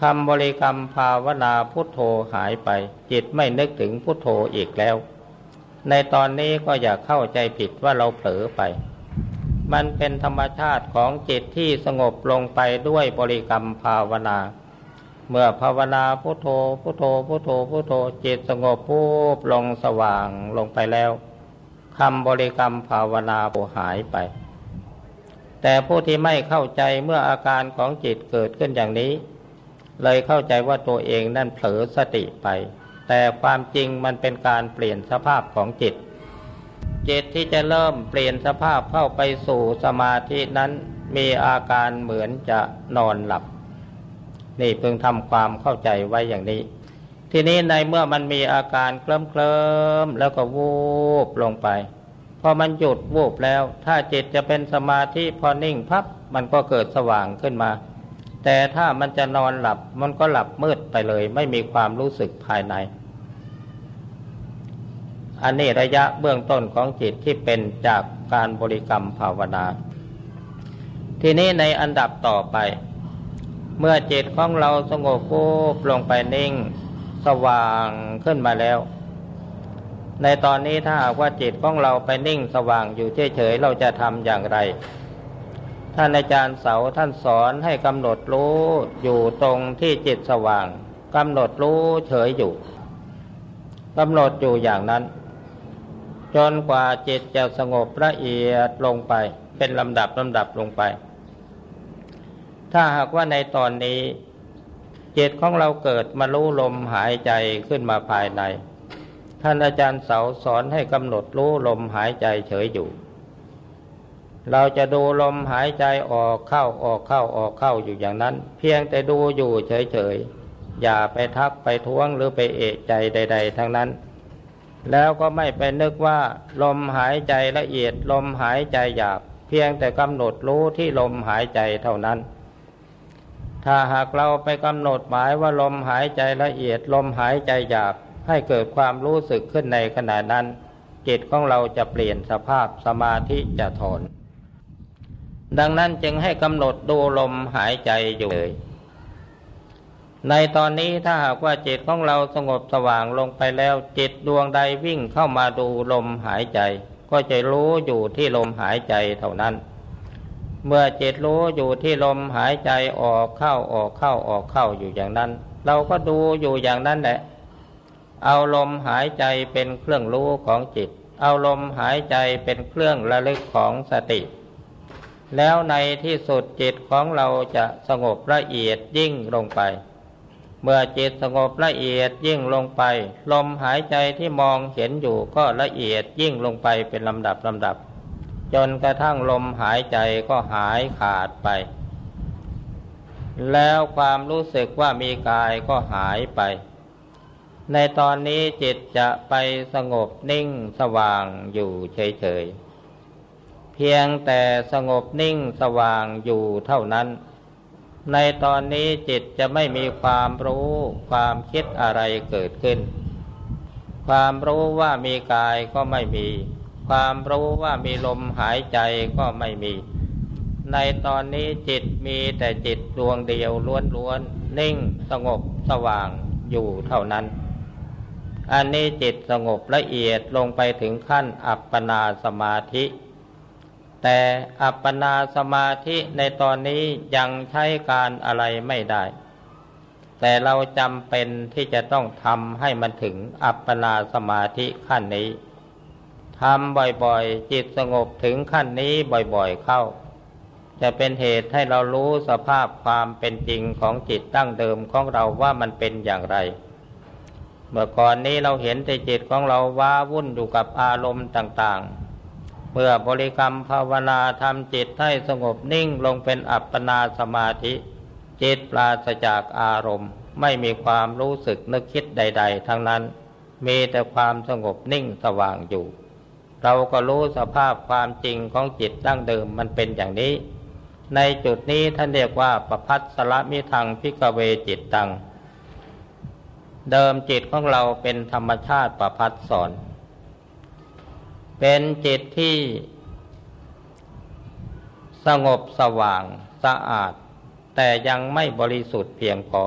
คำบริกรรมภาวนาพุทโธหายไป จิตไม่นึกถึงพุทโธอีกแล้ว ในตอนนี้ก็อย่าเข้าใจผิดว่าเราเผลอไป มันเป็นธรรมชาติของจิตที่สงบลงไปด้วยบริกรรมภาวนา เมื่อภาวนาพุทโธพุทโธพุทโธพุทโธจิตสงบพูบลงสว่างลงไปแล้วคำบริกรรมภาวนาโหายไป แต่ผู้ที่ไม่เข้าใจเมื่ออาการของจิตเกิดขึ้นอย่างนี้ เลยเข้าใจว่าตัวเองนั่นเผลอสติไป แต่ความจริงมันเป็นการเปลี่ยนสภาพของจิต จิตที่จะเริ่มเปลี่ยนสภาพเข้าไปสู่สมาธินั้นมีอาการเหมือนจะนอนหลับ นี่เพิ่งทำความเข้าใจไว้อย่างนี้ ทีนี้ในเมื่อมันมีอาการเคลิ้มเคลิมแล้วก็วูบลงไป พอมันหยุดวูบแล้ว ถ้าจิตจะเป็นสมาธิพอนิ่งพับมันก็เกิดสว่างขึ้นมา แต่ถ้ามันจะนอนหลับมันก็หลับมืดไปเลย ไม่มีความรู้สึกภายใน อันนี้ระยะเบื้องต้นของจิตที่เป็นจากการบริกรรมภาวนา ทีนี้ในอันดับต่อไป เมื่อจิตของเราสงบปุ๊บลงไปนิ่งสว่างขึ้นมาแล้ว ในตอนนี้ถ้าหากว่าจิตของเราไปนิ่งสว่างอยู่เฉยๆเราจะทำอย่างไร ท่านอาจารย์เสาท่านสอนให้กำหนดรู้อยู่ตรงที่จิตสว่างกำหนดรู้เฉยอยู่กำหนดอยู่อย่างนั้น จนกว่าจิตจะสงบละเอียดลงไป เป็นลำดับลำดับลงไป ถ้าหากว่าในตอนนี้ จิตของเราเกิดมารู้ลมหายใจขึ้นมาภายใน ท่านอาจารย์เสาสอนให้กำหนดรู้ลมหายใจเฉยอยู่ เราจะดูลมหายใจออกเข้าออกเข้าออกเข้าอยู่อย่างนั้น เพียงแต่ดูอยู่เฉยๆ อย่าไปทักไปท้วงหรือไปเอะใจใด ๆ ทั้งนั้น แล้วก็ไม่ไปนึกว่าลมหายใจละเอียดลมหายใจหยาบ เพียงแต่กำหนดรู้ที่ลมหายใจเท่านั้น ถ้าหากเราไปกำหนดหมายว่าลมหายใจละเอียดลมหายใจหยาบให้เกิดความรู้สึกขึ้นในขณะนั้นจิตของเราจะเปลี่ยนสภาพสมาธิจะถอน ดังนั้นจึงให้กำหนดดูลมหายใจอยู่เลย ในตอนนี้ถ้าหากว่าจิตของเราสงบสว่างลงไปแล้ว จิตดวงใดวิ่งเข้ามาดูลมหายใจ ก็จะรู้อยู่ที่ลมหายใจเท่านั้น เมื่อจิตรู้อยู่ที่ลมหายใจออกเข้าออกเข้าออกเข้าอยู่อย่างนั้น เราก็ดูอยู่อย่างนั้นแหละ เอาลมหายใจเป็นเครื่องรู้ของจิต เอาลมหายใจเป็นเครื่องระลึกของสติ แล้วในที่สุดจิตของเราจะสงบละเอียดยิ่งลงไป เมื่อจิตสงบละเอียดยิ่งลงไป ลมหายใจที่มองเห็นอยู่ก็ละเอียดยิ่งลงไปเป็นลำดับลำดับ จนกระทั่งลมหายใจก็หายขาดไป แล้วความรู้สึกว่ามีกายก็หายไป ในตอนนี้จิตจะไปสงบนิ่งสว่างอยู่เฉยๆ พียงแต่สงบนิ่งสว่างอยู่เท่านั้น ในตอนนี้จิตจะไม่มีความรู้ความคิดอะไรเกิดขึ้น ความรู้ว่ามีกายก็ไม่มี ความรู้ว่ามีลมหายใจก็ไม่มี ในตอนนี้จิตมีแต่จิตดวงเดียวล้วนๆนิ่งสงบสว่างอยู่เท่านั้น อันนี้จิตสงบละเอียดลงไปถึงขั้นอัปปนาสมาธิ แต่อัปปนาสมาธิในตอนนี้ยังใช้การอะไรไม่ได้ แต่เราจำเป็นที่จะต้องทำให้มันถึงอัปปนาสมาธิขั้นนี้ทำบ่อยๆ จิตสงบถึงขั้นนี้บ่อยๆเข้า จะเป็นเหตุให้เรารู้สภาพความเป็นจริงของจิตตั้งเดิมของเราว่ามันเป็นอย่างไร เมื่อก่อนนี้เราเห็นแต่จิตของเราว้าวุ่นอยู่กับอารมณ์ต่างๆ เมื่อบริกรรมภาวนาทำจิตให้สงบนิ่งลงเป็นอัปปนาสมาธิ จิตปราศจากอารมณ์ ไม่มีความรู้สึกนึกคิดใด ๆ ทั้งนั้น มีแต่ความสงบนิ่งสว่างอยู่ เราก็รู้สภาพความจริงของจิตตั้งเดิมมันเป็นอย่างนี้ ในจุดนี้ท่านเรียกว่าประพัสสละมิทังพิกเวจิตตัง เดิมจิตของเราเป็นธรรมชาติประพัดสอน เป็นจิตที่สงบสว่างสะอาด แต่ยังไม่บริสุทธิ์เพียงพอ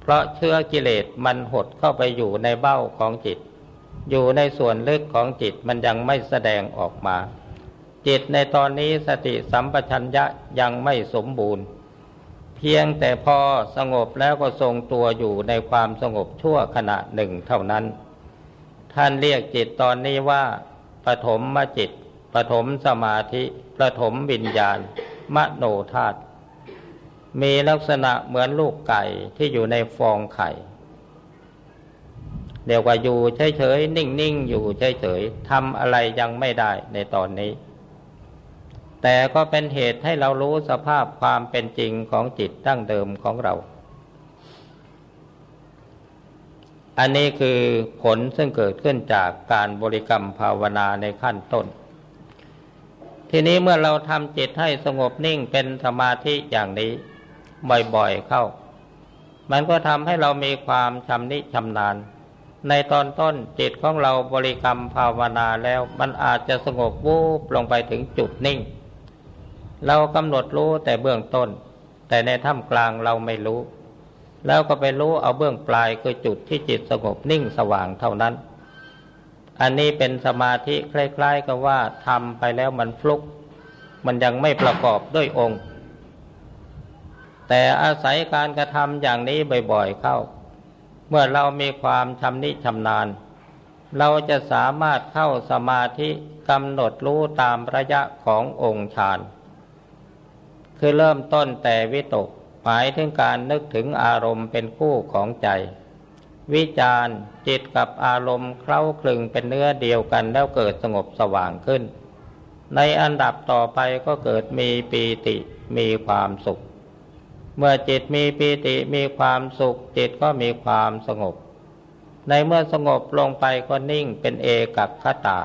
เพราะเชื้อกิเลสมันหดเข้าไปอยู่ในเบ้าของจิต อยู่ในส่วนลึกของจิตมันยังไม่แสดงออกมา จิตในตอนนี้สติสัมปชัญญะยังไม่สมบูรณ์ เพียงแต่พอสงบแล้วก็ทรงตัวอยู่ในความสงบชั่วขณะหนึ่งเท่านั้น ท่านเรียกจิตตอนนี้ว่า ปฐมมจิตปฐมสมาธิปฐมวิญญาณ มโนธาตุมีลักษณะเหมือนลูกไก่ที่อยู่ในฟองไข่เดี๋ยวว่าอยู่เฉยๆนิ่งๆอยู่เฉยๆทำอะไรยังไม่ได้ในตอนนี้ แต่ก็เป็นเหตุให้เรารู้สภาพความเป็นจริงของจิตตั้งเดิมของเรา อันนี้คือผลซึ่งเกิดขึ้นจากการบริกรรมภาวนาในขั้นต้น ทีนี้เมื่อเราทำจิตให้สงบนิ่งเป็นสมาธิอย่างนี้บ่อยๆเข้า มันก็ทำให้เรามีความชำนิชำนาญ ในตอนต้นจิตของเราบริกรรมภาวนาแล้วมันอาจจะสงบวูบลงไปถึงจุดนิ่ง เรากำหนดรู้แต่เบื้องต้น แต่ในท่ามกลางเราไม่รู้ แล้วก็ไปรู้เอาเบื้องปลายคือจุดที่จิตสงบนิ่งสว่างเท่านั้น อันนี้เป็นสมาธิคล้ายๆ กับว่าทำไปแล้วมันฟลุก มันยังไม่ประกอบด้วยองค์ แต่อาศัยการกระทำอย่างนี้บ่อยๆเข้า เมื่อเรามีความชำนิชำนาญ เราจะสามารถเข้าสมาธิกำหนดรู้ตามระยะขององค์ฌาน คือเริ่มต้นแต่วิตก หมายถึงการนึกถึงอารมณ์เป็นคู่ของใจ วิจารจิตกับอารมณ์เคล้าคลึงเป็นเนื้อเดียวกันแล้วเกิดสงบสว่างขึ้น ในอันดับต่อไปก็เกิดมีปีติมีความสุข เมื่อจิตมีปีติมีความสุข จิตก็มีความสงบ ในเมื่อสงบลงไปก็นิ่งเป็นเอกับขตา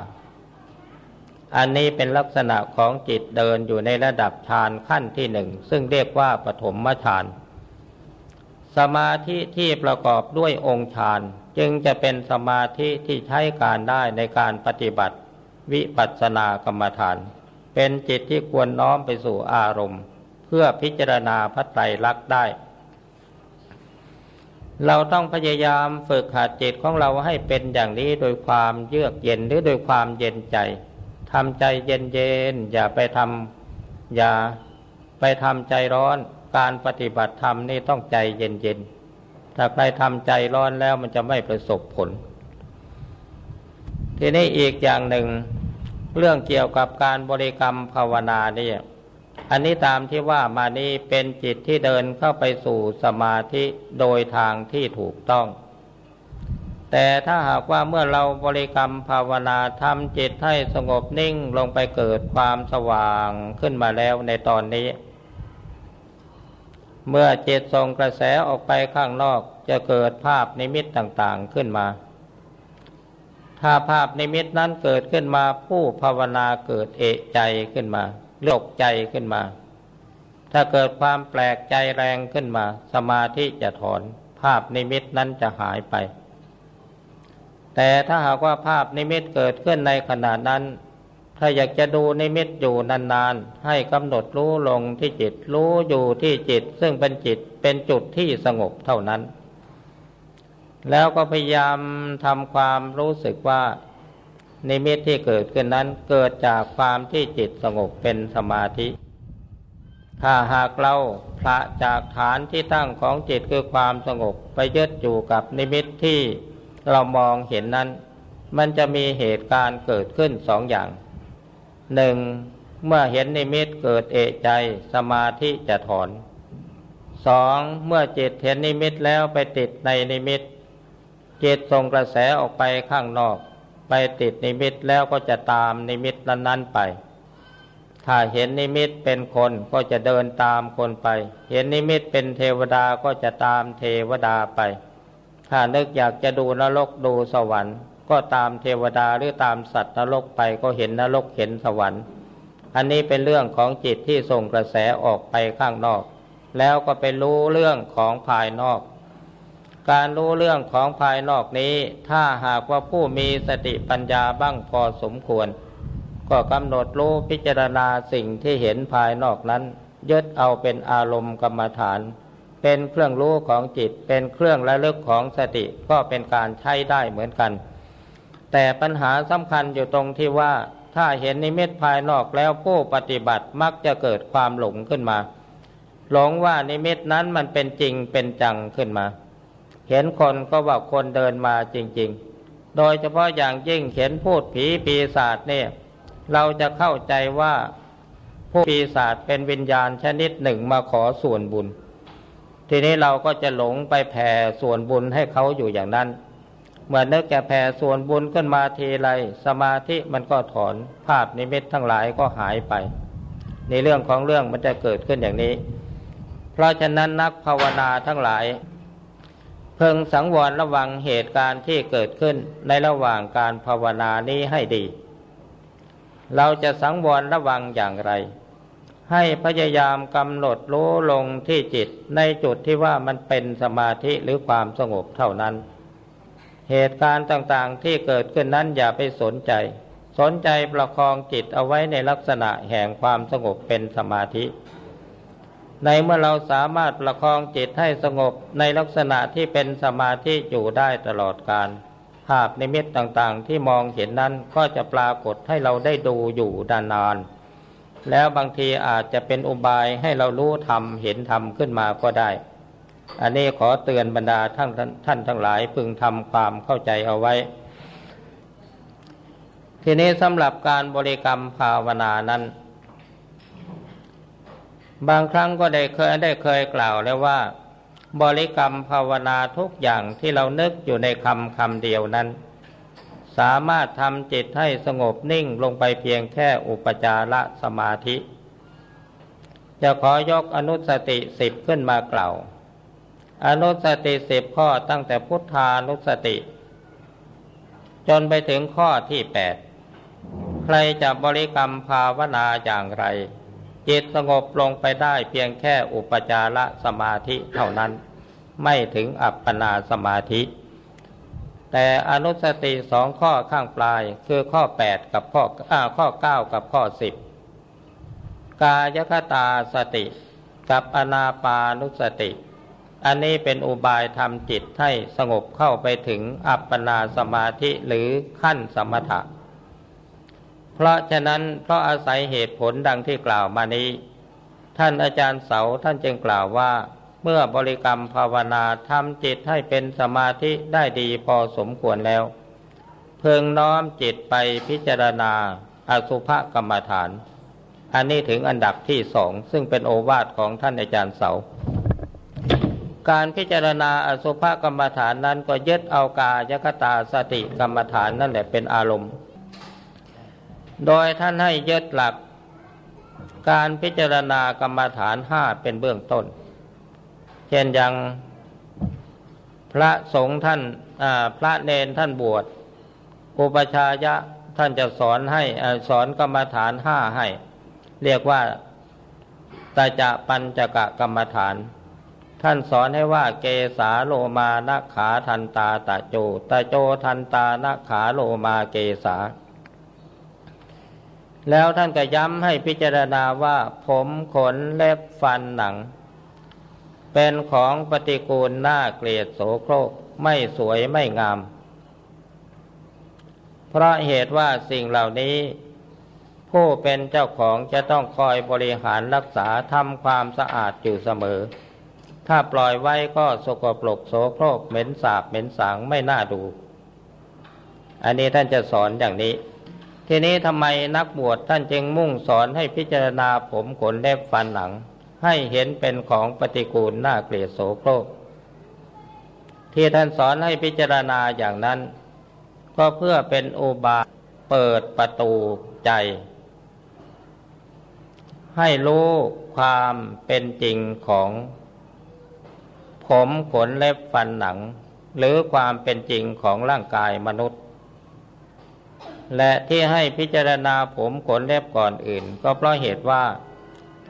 อันนี้เป็นลักษณะของจิตเดินอยู่ในระดับฌานขั้นที่หนึ่ง ซึ่งเรียกว่าปฐมฌาน สมาธิที่ประกอบด้วยองค์ฌาน จึงจะเป็นสมาธิที่ใช้การได้ในการปฏิบัติ วิปัสสนากรรมฐาน เป็นจิตที่ควรน้อมไปสู่อารมณ์ เพื่อพิจารณาพระไตรลักษณ์ได้ เราต้องพยายามฝึกหัดจิตของเราให้เป็นอย่างนี้โดยความเยือกเย็นหรือโดยความเย็นใจ ทำใจเย็นเย็นอย่าไปทำอย่าไปทำใจร้อน การปฏิบัติธรรมนี่ต้องใจเย็นเย็นถ้าใครทำใจร้อนแล้วมันจะไม่ประสบผล ทีนี้อีกอย่างหนึ่ง เรื่องเกี่ยวกับการบริกรรมภาวนาเนี่ยอันนี้ตามที่ว่ามานี้เป็นจิตที่เดินเข้าไปสู่สมาธิโดยทางที่ถูกต้อง แต่ถ้าหากว่าเมื่อเราบริกรรมภาวนาทำจิตให้สงบนิ่งลงไปเกิดความสว่างขึ้นมาแล้วในตอนนี้ เมื่อจิตส่งกระแสออกไปข้างนอกจะเกิดภาพนิมิตต่างๆขึ้นมา ถ้าภาพนิมิตนั้นเกิดขึ้นมาผู้ภาวนาเกิดเอะใจขึ้นมาแปลกใจขึ้นมา ถ้าเกิดความแปลกใจแรงขึ้นมา สมาธิจะถอน ภาพนิมิตนั้นจะหายไป แต่ถ้าหากว่าภาพนิมิตเกิดขึ้นในขณะนั้น ถ้าอยากจะดูนิมิตอยู่นานๆ ให้กำหนดรู้ลงที่จิต รู้อยู่ที่จิต ซึ่งเป็นจิตเป็นจุดที่สงบเท่านั้น แล้วก็พยายามทำความรู้สึกว่านิมิตที่เกิดขึ้นนั้นเกิดจากความที่จิตสงบเป็นสมาธิ ถ้าหากเราพระจากฐานที่ตั้งของจิตคือความสงบไปยึดอยู่กับนิมิตที่ เรามองเห็นนั้น มันจะมีเหตุการณ์เกิดขึ้นสองอย่างหนึ่งเมื่อเห็นนิมิตเกิดเอะใจสมาธิจะถอนสองเมื่อจิตเห็นนิมิตแล้วไปติดในนิมิตจิตส่งกระแสออกไปข้างนอก ไปติดนิมิตแล้วก็จะตามนิมิตนั้นๆไป ถ้าเห็นนิมิตเป็นคนก็จะเดินตามคนไป เห็นนิมิตเป็นเทวดาก็จะตามเทวดาไป ถ้านึกอยากจะดูนรกดูสวรรค์ ก็ตามเทวดาหรือตามสัตว์นรกไปก็เห็นนรกเห็นสวรรค์ อันนี้เป็นเรื่องของจิตที่ส่งกระแสออกไปข้างนอก แล้วก็ไปรู้เรื่องของภายนอก การรู้เรื่องของภายนอกนี้ ถ้าหากว่าผู้มีสติปัญญาบ้างพอสมควร ก็กำหนดรู้พิจารณาสิ่งที่เห็นภายนอกนั้น ยึดเอาเป็นอารมณ์กรรมฐาน เป็นเครื่องรู้ของจิต เป็นเครื่องระลึกของสติก็เป็นการใช้ได้เหมือนกัน แต่ปัญหาสำคัญอยู่ตรงที่ว่าถ้าเห็นนิมิตภายนอกแล้วผู้ปฏิบัติมักจะเกิดความหลงขึ้นมา หลงว่านิมิตนั้นมันเป็นจริงเป็นจังขึ้นมา เห็นคนก็ว่าคนเดินมาจริง ๆ โดยเฉพาะอย่างยิ่งเห็นพูดผีปีศาจเนี่ยเราจะเข้าใจว่าผู้ปีศาจเป็นวิญญาณชนิดหนึ่งมาขอส่วนบุญ ทีนี้เราก็จะหลงไปแผ่ส่วนบุญให้เขาอยู่อย่างนั้น เมื่อนึกแกแผ่ส่วนบุญขึ้นมาทีไรสมาธิมันก็ถอนภาพนิมิตทั้งหลายก็หายไป ในเรื่องของเรื่องมันจะเกิดขึ้นอย่างนี้ เพราะฉะนั้นนักภาวนาทั้งหลาย เพ่งสังวรระวังเหตุการณ์ที่เกิดขึ้นในระหว่างการภาวนานี้ให้ดี เราจะสังวรระวังอย่างไร ให้พยายามกำหนดรู้ลงที่จิตในจุดที่ว่ามันเป็นสมาธิหรือความสงบเท่านั้น เหตุการณ์ต่างๆที่เกิดขึ้นนั้นอย่าไปสนใจ สนใจประคองจิตเอาไว้ในลักษณะแห่งความสงบเป็นสมาธิ ในเมื่อเราสามารถประคองจิตให้สงบในลักษณะที่เป็นสมาธิอยู่ได้ตลอดการภาพนิมิตต่างๆ ที่มองเห็นนั้นก็จะปรากฏให้เราได้ดูอยู่ดานาน แล้วบางทีอาจจะเป็นอุบายให้เรารู้ธรรมเห็นธรรมขึ้นมาก็ได้ อันนี้ขอเตือนบรรดาท่านท่านทั้งหลายพึงทำความเข้าใจเอาไว้ ทีนี้สำหรับการบริกรรมภาวนานั้น บางครั้งก็ได้เคยได้เคยกล่าวแล้วว่า บริกรรมภาวนาทุกอย่างที่เรานึกอยู่ในคำคำเดียวนั้น สามารถทำจิตให้สงบนิ่งลงไปเพียงแค่อุปจารสมาธิ จะขอยกอนุสติสิบขึ้นมากล่าว อนุสติสิบข้อตั้งแต่พุทธานุสติ จนไปถึงข้อที่แปดใครจะบริกรรมภาวนาอย่างไร จิตสงบลงไปได้เพียงแค่อุปจารสมาธิเท่านั้น ไม่ถึงอัปปนาสมาธิ แต่อนุสติสองข้อข้างปลายคือข้อแปดกับข้ออข้อเก้ากับข้อสิบกายคตาสติ กับอนาปานุสติ อันนี้เป็นอุบายทำจิตให้สงบเข้าไปถึงอัปปนาสมาธิหรือขั้นสมถะ เพราะฉะนั้นเพราะอาศัยเหตุผลดังที่กล่าวมานี้ ท่านอาจารย์เสาท่านจึงกล่าวว่า เมื่อบริกรรมภาวนาทำจิตให้เป็นสมาธิได้ดีพอสมควรแล้ว เพ่งน้อมจิตไปพิจารณาอสุภกรรมฐาน อันนี้ถึงอันดับที่สอง ซึ่งเป็นโอวาทของท่านอาจารย์เสา การพิจารณาอสุภกรรมฐานนั้นก็ยึดเอากายคตาสติกรรมฐานนั่นแหละเป็นอารมณ์ โดยท่านให้ยึดหลัก การพิจารณากรรมฐานห้าเป็นเบื้องต้น ช่นอย่างพระสงฆ์ท่านพระเนนท่านบวชอุปชายะท่านจะสอนให้สอนกรรมฐานห้าให้ เรียกว่าตาจะปัญจกะกรรมฐาน ท่านสอนให้ว่าเกสาโลมานาขาทันตาตะโจตะโจทันตานาขาโลมาเกสา แล้วท่านก็ย้ำให้พิจารณาว่าผมขนเล็บฟันหนัง เป็นของปฏิกูลน่าเกลียดโสโครกไม่สวยไม่งาม เพราะเหตุว่าสิ่งเหล่านี้ ผู้เป็นเจ้าของจะต้องคอยบริหารรักษาทำความสะอาดอยู่เสมอ ถ้าปล่อยไว้ก็สกปรกโสโครกเหม็นสาบเหม็นสางไม่น่าดู อันนี้ท่านจะสอนอย่างนี้ ทีนี้ทำไมนักบวชท่านจึงมุ่งสอนให้พิจารณาผมขนเล็บฟันหนัง ให้เห็นเป็นของปฏิกูลน่าเกลียดโสโครก ที่ท่านสอนให้พิจารณาอย่างนั้น ก็เพื่อเป็นอุบาเปิดประตูใจ ให้รู้ความเป็นจริงของ ผมขนเล็บฟันหนัง หรือความเป็นจริงของร่างกายมนุษย์ และที่ให้พิจารณาผมขนเล็บก่อนอื่น ก็เพราะเหตุว่า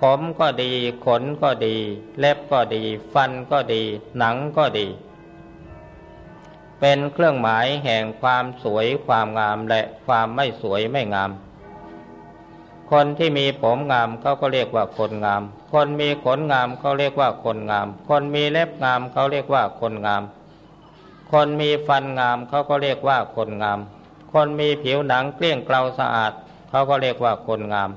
ผมก็ดี ขนก็ดี เล็บก็ดี ฟันก็ดี หนังก็ดี เป็นเครื่องหมายแห่งความสวยความงามและความไม่สวยไม่งาม คนที่มีผมงามเขาก็เรียกว่าคนงาม คนมีขนงามเขาเรียกว่าคนงาม คนมีเล็บงามเขาเรียกว่าคนงาม คนมีฟันงามเขาก็เรียกว่าคนงาม คนมีผิวหนังเกลี้ยงเกลาสะอาดเขาก็เรียกว่าคนงาม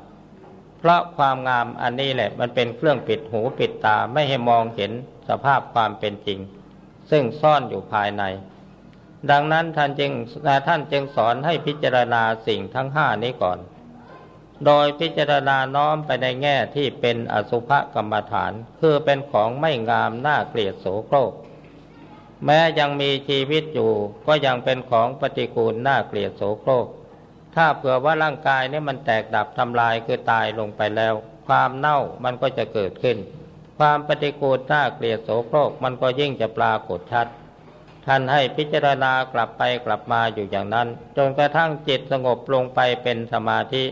ราะความงามอันนี้แหละมันเป็นเครื่องปิดหูปิดตาไม่ให้มองเห็นสภาพความเป็นจริง ซึ่งซ่อนอยู่ภายใน ดังนั้นท่านจึงท่านจึงสอนให้พิจารณาสิ่งทั้งห้านี้ก่อน โดยพิจารณาน้อมไปในแง่ที่เป็นอสุภกรรมฐาน คือเป็นของไม่งามน่าเกลียดโสโครก แม้ยังมีชีวิตอยู่ก็ยังเป็นของปฏิกูลน่าเกลียดโสโครก ถ้าเผื่อว่าร่างกายนี่มันแตกดับทำลายคือตายลงไปแล้ว ความเน่ามันก็จะเกิดขึ้น ความปฏิกูลน่าเกลียดโสโครกมันก็ยิ่งจะปรากฏชัด ท่านให้พิจารณากลับไปกลับมาอยู่อย่างนั้น จนกระทั่งจิตสงบลงไปเป็นสมาธิ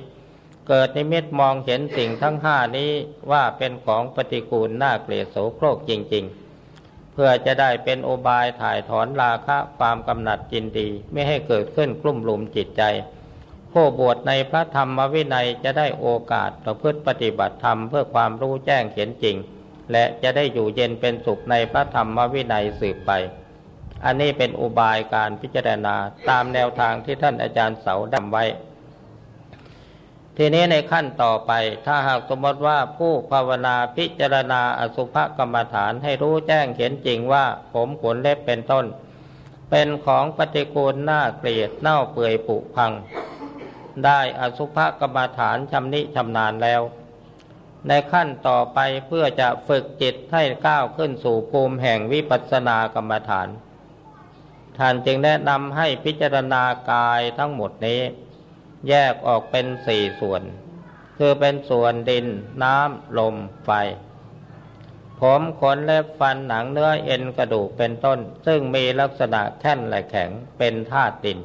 เกิดนิมิตมองเห็นสิ่งทั้งห้านี้ว่าเป็นของปฏิกูลน่าเกลียดโสโครกจริง ๆเพื่อจะได้เป็นโอบายถ่ายถอนราคะความกำหนัดจินดี ไม่ให้เกิดขึ้นกลุ่มลุมจิตใจ ผู้บวชในพระธรรมวินัยจะได้โอกาสประพฤติปฏิบัติธรรมเพื่อความรู้แจ้งเห็นจริง และจะได้อยู่เย็นเป็นสุขในพระธรรมวินัยสืบไป อันนี้เป็นอุบายการพิจารณาตามแนวทางที่ท่านอาจารย์เสาดำไว้ ทีนี้ในขั้นต่อไปถ้าหากสมมติว่าผู้ภาวนาพิจารณาอสุภกรรมฐานให้รู้แจ้งเห็นจริงว่าผมขนเล็บเป็นต้น เป็นของปฏิกูลน่าเกลียดเน่าเปื่อยผุพัง ได้อสุภกรรมฐานชำนิชำนาญแล้ว ในขั้นต่อไปเพื่อจะฝึกจิตให้ก้าวขึ้นสู่ภูมิแห่งวิปัสสนากรรมฐาน ท่านจึงแนะนำให้พิจารณากายทั้งหมดนี้ แยกออกเป็นสี่ส่วน คือเป็นส่วนดินน้ำลมไฟ ผมขนเล็บฟันหนังเนื้อเอ็นกระดูกเป็นต้น ซึ่งมีลักษณะแข็งและแข็งเป็นธาตุดิน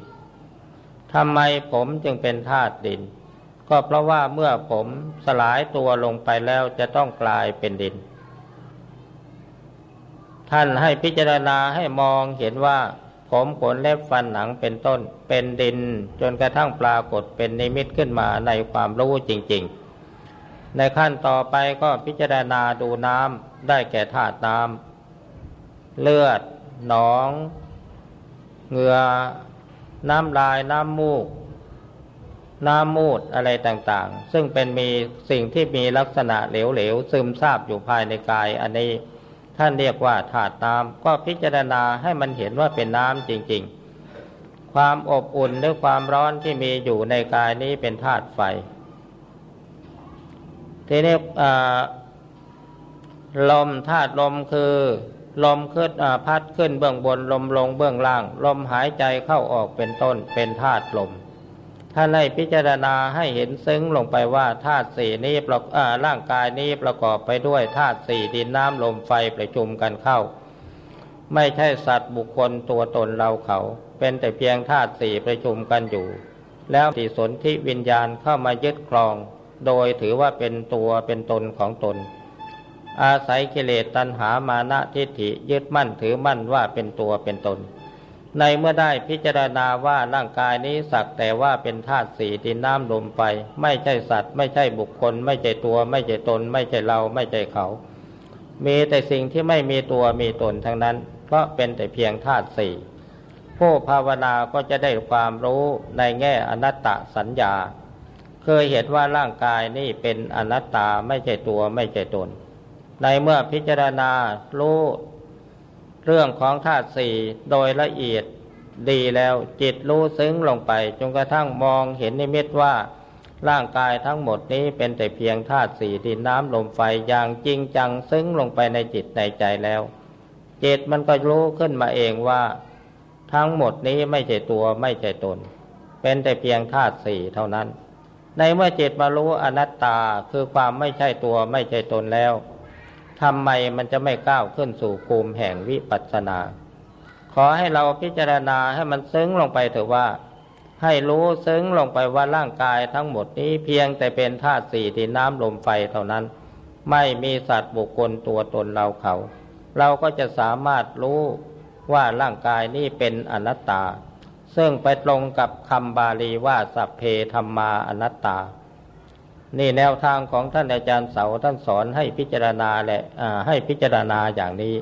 ทำไมผมจึงเป็นธาตุดิน ก็เพราะว่าเมื่อผมสลายตัวลงไปแล้วจะต้องกลายเป็นดิน ท่านให้พิจารณาให้มองเห็นว่า ผมขนเล็บฟันหนังเป็นต้น เป็นดิน จนกระทั่งปรากฏเป็นนิมิตขึ้นมาในความรู้จริง ๆ ในขั้นต่อไปก็พิจารณาดูน้ำได้แก่ธาตุน้ำเลือด หนอง เหงื่อ น้ำลายน้ำมูก น้ำมูดอะไรต่างๆ ซึ่งเป็นมีสิ่งที่มีลักษณะเหลวๆซึมซาบอยู่ภายในกายอันนี้ท่านเรียกว่าถาดน้ำก็พิจารณาให้มันเห็นว่าเป็นน้ำจริง ๆ ความอบอุ่นหรือความร้อนที่มีอยู่ในกายนี้เป็นธาตุไฟ ทีนี้ลมธาตุลมคือ ลมขึ้นพัดขึ้นเบื้องบนลมลงเบื้องล่าง ลมหายใจเข้าออกเป็นต้นเป็นธาตุลมท่านให้พิจารณาให้เห็นซึ้งลงไปว่าธาตุสี่นี้ประร่างกายนี้ประกอบไปด้วยธาตุสี่ดินน้ำลมไฟประชุมกันเข้า ไม่ใช่สัตว์บุคคลตัวตนเราเขา เป็นแต่เพียงธาตุสี่ประชุมกันอยู่ แล้วติสนที่วิญญาณเข้ามายึดครอง โดยถือว่าเป็นตัวเป็นตนของตน อาศัยกิเลสตัณหามานะทิฏฐิยึดมั่นถือมั่นว่าเป็นตัวเป็นตน ในเมื่อได้พิจารณาว่าร่างกายนี้สักแต่ว่าเป็นธาตุสี่ดินน้ำลมไปไม่ใช่สัตว์ ไม่ใช่บุคคล ไม่ใช่ตัว ไม่ใช่ตน ไม่ใช่เราไม่ใช่เขา มีแต่สิ่งที่ไม่มีตัวมีตนทั้งนั้น เพราะเป็นแต่เพียงธาตุสี่ผู้ภาวนาก็จะได้ความรู้ในแง่อนัตตสัญญา เคยเห็นว่าร่างกายนี่เป็นอนัตตาไม่ใช่ตัวไม่ใช่ตน ในเมื่อพิจารณารู้เรื่องของธาตุสี่โดยละเอียดดีแล้วจิตรู้ซึ้งลงไปจนกระทั่งมองเห็นนิมิตว่า ร่างกายทั้งหมดนี้เป็นแต่เพียงธาตุสี่ดินน้ำลมไฟอย่างจริงจังซึ้งลงไปในจิตในใจแล้ว จิตมันก็รู้ขึ้นมาเองว่า ทั้งหมดนี้ไม่ใช่ตัวไม่ใช่ตน เป็นแต่เพียงธาตุสี่เท่านั้น ในเมื่อจิตมารู้อนัตตาคือความไม่ใช่ตัวไม่ใช่ตนแล้ว ทำไมมันจะไม่ก้าวขึ้นสู่ภูมิแห่งวิปัสสนา ขอให้เราพิจารณาให้มันซึ้งลงไปเถอะว่า ให้รู้ซึ้งลงไปว่าร่างกายทั้งหมดนี้เพียงแต่เป็นธาตุสี่ที่น้ำลมไฟเท่านั้น ไม่มีสัตว์บุคคลตัวตนเราเขา เราก็จะสามารถรู้ว่าร่างกายนี้เป็นอนัตตา ซึ่งไปตรงกับคำบาลีว่าสัพเพธรรมาอนัตตา นี่แนวทางของท่านอาจารย์เสาท่านสอนให้พิจารณาและให้พิจารณาอย่างนี้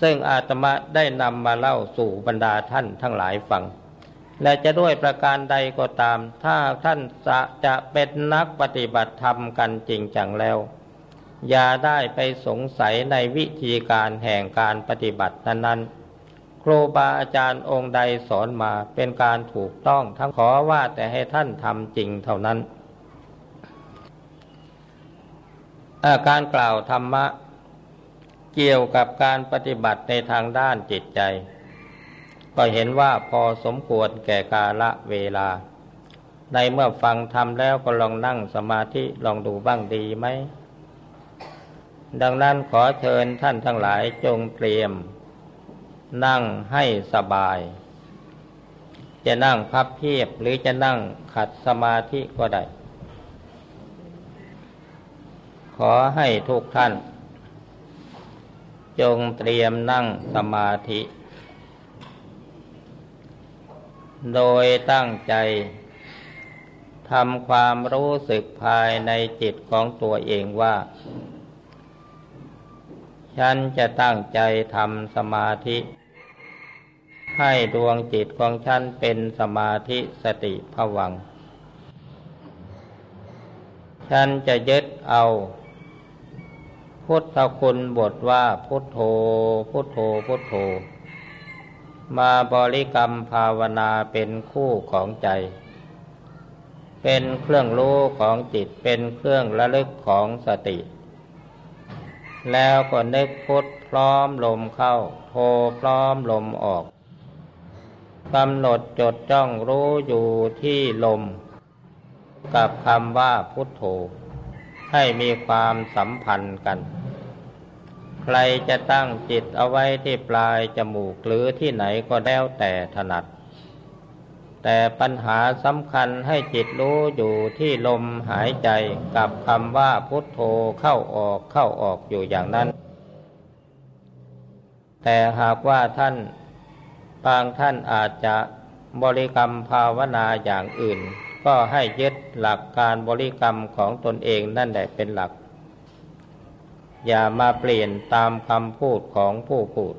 ซึ่งอาตมาได้นำมาเล่าสู่บรรดาท่านทั้งหลายฟัง และจะด้วยประการใดก็ตาม ถ้าท่านจะจะเป็นนักปฏิบัติธรรมกันจริงจังแล้ว อย่าได้ไปสงสัยในวิธีการแห่งการปฏิบัตินั้นๆครูบาอาจารย์องค์ใดสอนมาเป็นการถูกต้องทั้งขอว่าแต่ให้ท่านทำจริงเท่านั้น การกล่าวธรรมะ เกี่ยวกับการปฏิบัติในทางด้านจิตใจ ก็เห็นว่าพอสมควรแก่กาละเวลา ในเมื่อฟังทำแล้วก็ลองนั่งสมาธิลองดูบ้างดีไหม ดังนั้นขอเชิญท่านทั้งหลายจงเตรียม นั่งให้สบาย จะนั่งพับเพียบหรือจะนั่งขัดสมาธิก็ได้ ขอให้ทุกท่าน จงเตรียมนั่งสมาธิ โดยตั้งใจทำความรู้สึกภายในจิตของตัวเองว่า ฉันจะตั้งใจทำสมาธิ ให้ดวงจิตของฉันเป็นสมาธิสติผวัง ฉันจะยึดเอา พุทธคุณบทว่าพุทโธ พุทโธ พุทโธ มาบริกรรมภาวนาเป็นคู่ของใจ เป็นเครื่องรู้ของจิตเป็นเครื่องระลึกของสติ แล้วก็นึกพุทพร้อมลมเข้า โธพร้อมลมออกกำหนดจดจ้องรู้อยู่ที่ลม กับคำว่าพุทโธ ให้มีความสัมพันธ์กัน ใครจะตั้งจิตเอาไว้ที่ปลายจมูกหรือที่ไหนก็แล้วแต่ถนัด แต่ปัญหาสำคัญให้จิตรู้อยู่ที่ลมหายใจกับคำว่าพุทโธเข้าออกเข้าออกอยู่อย่างนั้น แต่หากว่าท่านบางท่านอาจจะบริกรรมภาวนาอย่างอื่น ก็ให้ยึดหลักการบริกรรมของตนเองนั่นแหละเป็นหลัก อย่ามาเปลี่ยนตามคำพูดของผู้พูด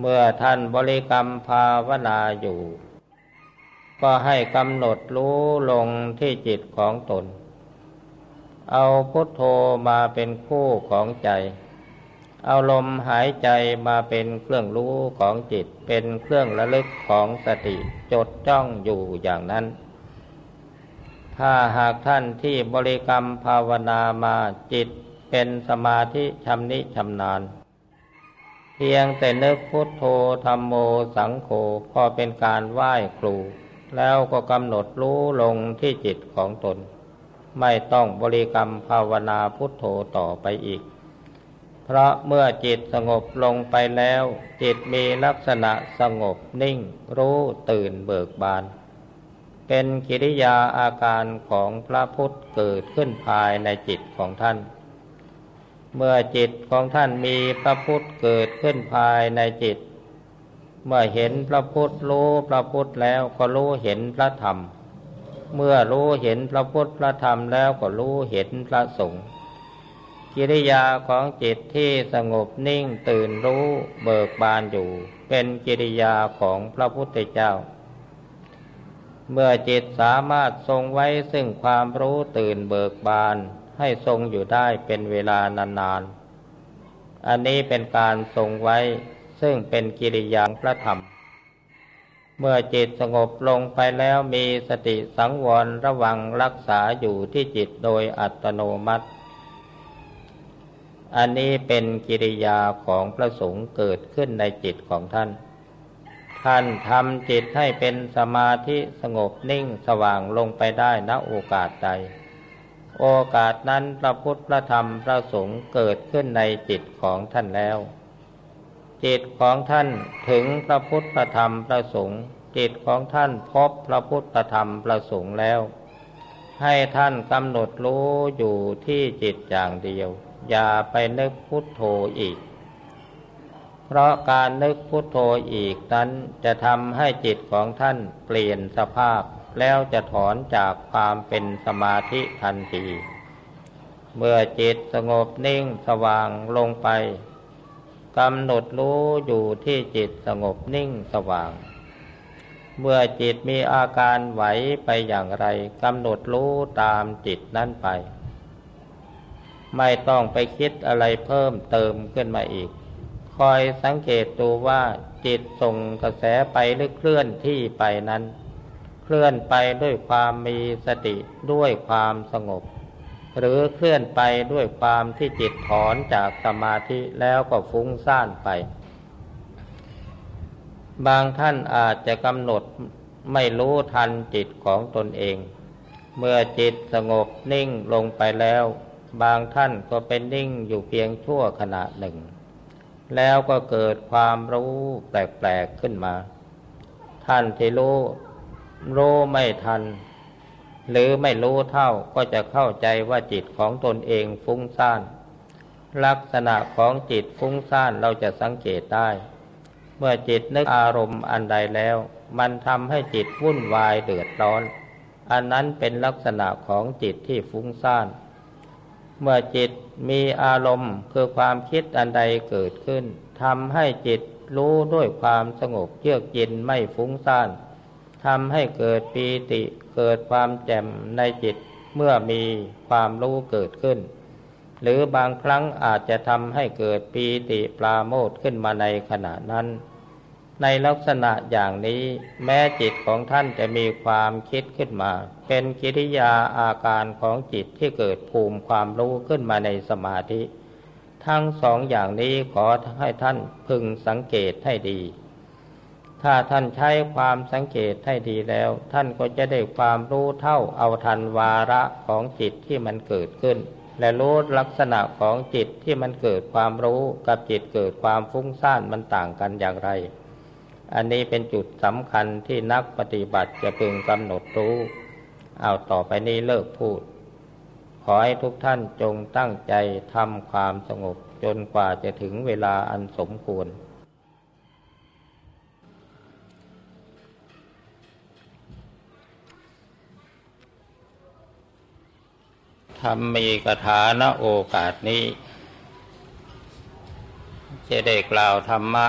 เมื่อท่านบริกรรมภาวนาอยู่ ก็ให้กำหนดรู้ลงที่จิตของตน เอาพุทโธมาเป็นคู่ของใจ เอาลมหายใจมาเป็นเครื่องรู้ของจิต เป็นเครื่องระลึกของสติจดจ้องอยู่อย่างนั้น ถ้าหากท่านที่บริกรรมภาวนามาจิตเป็นสมาธิชำนิชำนาญ เพียงแต่นึกพุทโธธรรมโมสังโฆพอเป็นการไหว้ครู แล้วก็กำหนดรู้ลงที่จิตของตน ไม่ต้องบริกรรมภาวนาพุทโธต่อไปอีก เพราะเมื่อจิตสงบลงไปแล้ว จิตมีลักษณะสงบนิ่งรู้ตื่นเบิกบาน เป็นกิริยาอาการของพระพุทธเกิดขึ้นภายในจิตของท่าน เมื่อจิตของท่านมีพระพุทธเกิดขึ้นภายในจิต เมื่อเห็นพระพุทธรู้พระพุทธแล้วก็รู้เห็นพระธรรม เมื่อรู้เห็นพระพุทธพระธรรมแล้วก็รู้เห็นพระสงฆ์ กิริยาของจิตที่สงบนิ่งตื่นรู้เบิกบานอยู่ เป็นกิริยาของพระพุทธเจ้า เมื่อจิตสามารถทรงไว้ซึ่งความรู้ตื่นเบิกบานให้ทรงอยู่ได้เป็นเวลานานๆอันนี้เป็นการทรงไว้ซึ่งเป็นกิริยาพระธรรม เมื่อจิตสงบลงไปแล้วมีสติสังวรระวังรักษาอยู่ที่จิตโดยอัตโนมัติ อันนี้เป็นกิริยาของพระสงฆ์เกิดขึ้นในจิตของท่าน ท่านทำจิตให้เป็นสมาธิสงบนิ่งสว่างลงไปได้ณโอกาสใด โอกาสนั้นพระพุทธพระธรรมพระสงฆ์เกิดขึ้นในจิตของท่านแล้ว จิตของท่านถึงพระพุทธพระธรรมพระสงฆ์จิตของท่านพบพระพุทธพระธรรมพระสงฆ์แล้ว ให้ท่านกำหนดรู้อยู่ที่จิตอย่างเดียว อย่าไปนึกพุทโธอีก เพราะการนึกพุทโธอีกนั้นจะทำให้จิตของท่านเปลี่ยนสภาพแล้วจะถอนจากความเป็นสมาธิทันที เมื่อจิตสงบนิ่งสว่างลงไปกำหนดรู้อยู่ที่จิตสงบนิ่งสว่าง เมื่อจิตมีอาการไหวไปอย่างไรกำหนดรู้ตามจิตนั้นไป ไม่ต้องไปคิดอะไรเพิ่มเติมขึ้นมาอีก คอยสังเกตดูว่าจิตส่งกระแสไปหรือเคลื่อนที่ไปนั้น เคลื่อนไปด้วยความมีสติด้วยความสงบ หรือเคลื่อนไปด้วยความที่จิตถอนจากสมาธิแล้วก็ฟุ้งซ่านไป บางท่านอาจจะกำหนดไม่รู้ทันจิตของตนเอง เมื่อจิตสงบนิ่งลงไปแล้ว บางท่านก็เป็นนิ่งอยู่เพียงชั่วขณะหนึ่ง แล้วก็เกิดความรู้แปลกๆขึ้นมา ท่านที่รู้รู้ไม่ทัน หรือไม่รู้เท่าก็จะเข้าใจว่าจิตของตนเองฟุ้งซ่าน ลักษณะของจิตฟุ้งซ่านเราจะสังเกตได้ เมื่อจิตนึกอารมณ์อันใดแล้ว มันทำให้จิตวุ่นวายเดือดร้อน อันนั้นเป็นลักษณะของจิตที่ฟุ้งซ่าน เมื่อจิตมีอารมณ์คือความคิดอันใดเกิดขึ้นทำให้จิตรู้ด้วยความสงบเยือกเย็นไม่ฟุ้งซ่านทำให้เกิดปีติเกิดความแจ่มในจิตเมื่อมีความรู้เกิดขึ้น หรือบางครั้งอาจจะทำให้เกิดปีติปราโมทขึ้นมาในขณะนั้น ในลักษณะอย่างนี้แม้จิตของท่านจะมีความคิดขึ้นมา เป็นกิริยาอาการของจิตที่เกิดภูมิความรู้ขึ้นมาในสมาธิ ทั้งสองอย่างนี้ขอให้ท่านพึงสังเกตให้ดี ถ้าท่านใช้ความสังเกตให้ดีแล้ว ท่านก็จะได้ความรู้เท่าเอาทันวาระของจิตที่มันเกิดขึ้น และรู้ลักษณะของจิตที่มันเกิดความรู้กับจิตเกิดความฟุ้งซ่านมันต่างกันอย่างไร อันนี้เป็นจุดสำคัญที่นักปฏิบัติจะพึงกำหนดรู้ เอาต่อไปนี้เลิกพูด ขอให้ทุกท่านจงตั้งใจทำความสงบจนกว่าจะถึงเวลาอันสมควรทำมีกถาณโอกาสนี้ จะได้กล่าวธรรมะ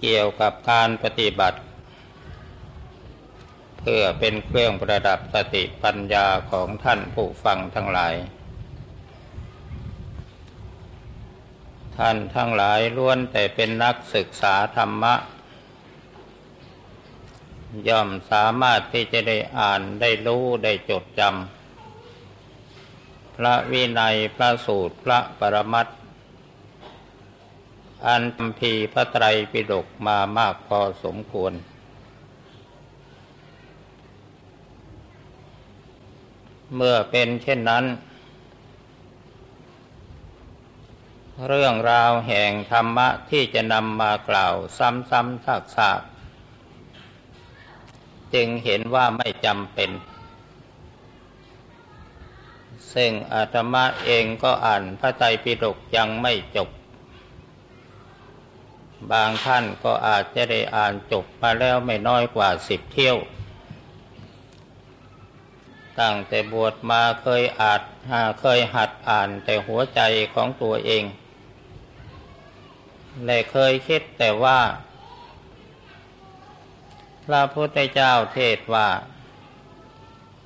เกี่ยวกับการปฏิบัติ เพื่อเป็นเครื่องประดับสติปัญญาของท่านผู้ฟังทั้งหลาย ท่านทั้งหลายล้วนแต่เป็นนักศึกษาธรรมะ ย่อมสามารถที่จะได้อ่านได้รู้ได้จดจำพระวินัยพระสูตรพระปรมัต อันคัมภีพระไตรปิฎกมามากพอสมควร เมื่อเป็นเช่นนั้น เรื่องราวแห่งธรรมะที่จะนำมากล่าวซ้ำๆซากๆ จึงเห็นว่าไม่จำเป็น ซึ่งอาตมาเองก็อ่านพระไตรปิฎกยังไม่จบ บางท่านก็อาจจะได้อ่านจบมาแล้วไม่น้อยกว่าสิบเที่ยว ตั้งแต่บวชมาเคยอาจเคยหัดอ่านแต่หัวใจของตัวเองและเคยคิดแต่ว่า พระพุทธเจ้าเทศว่า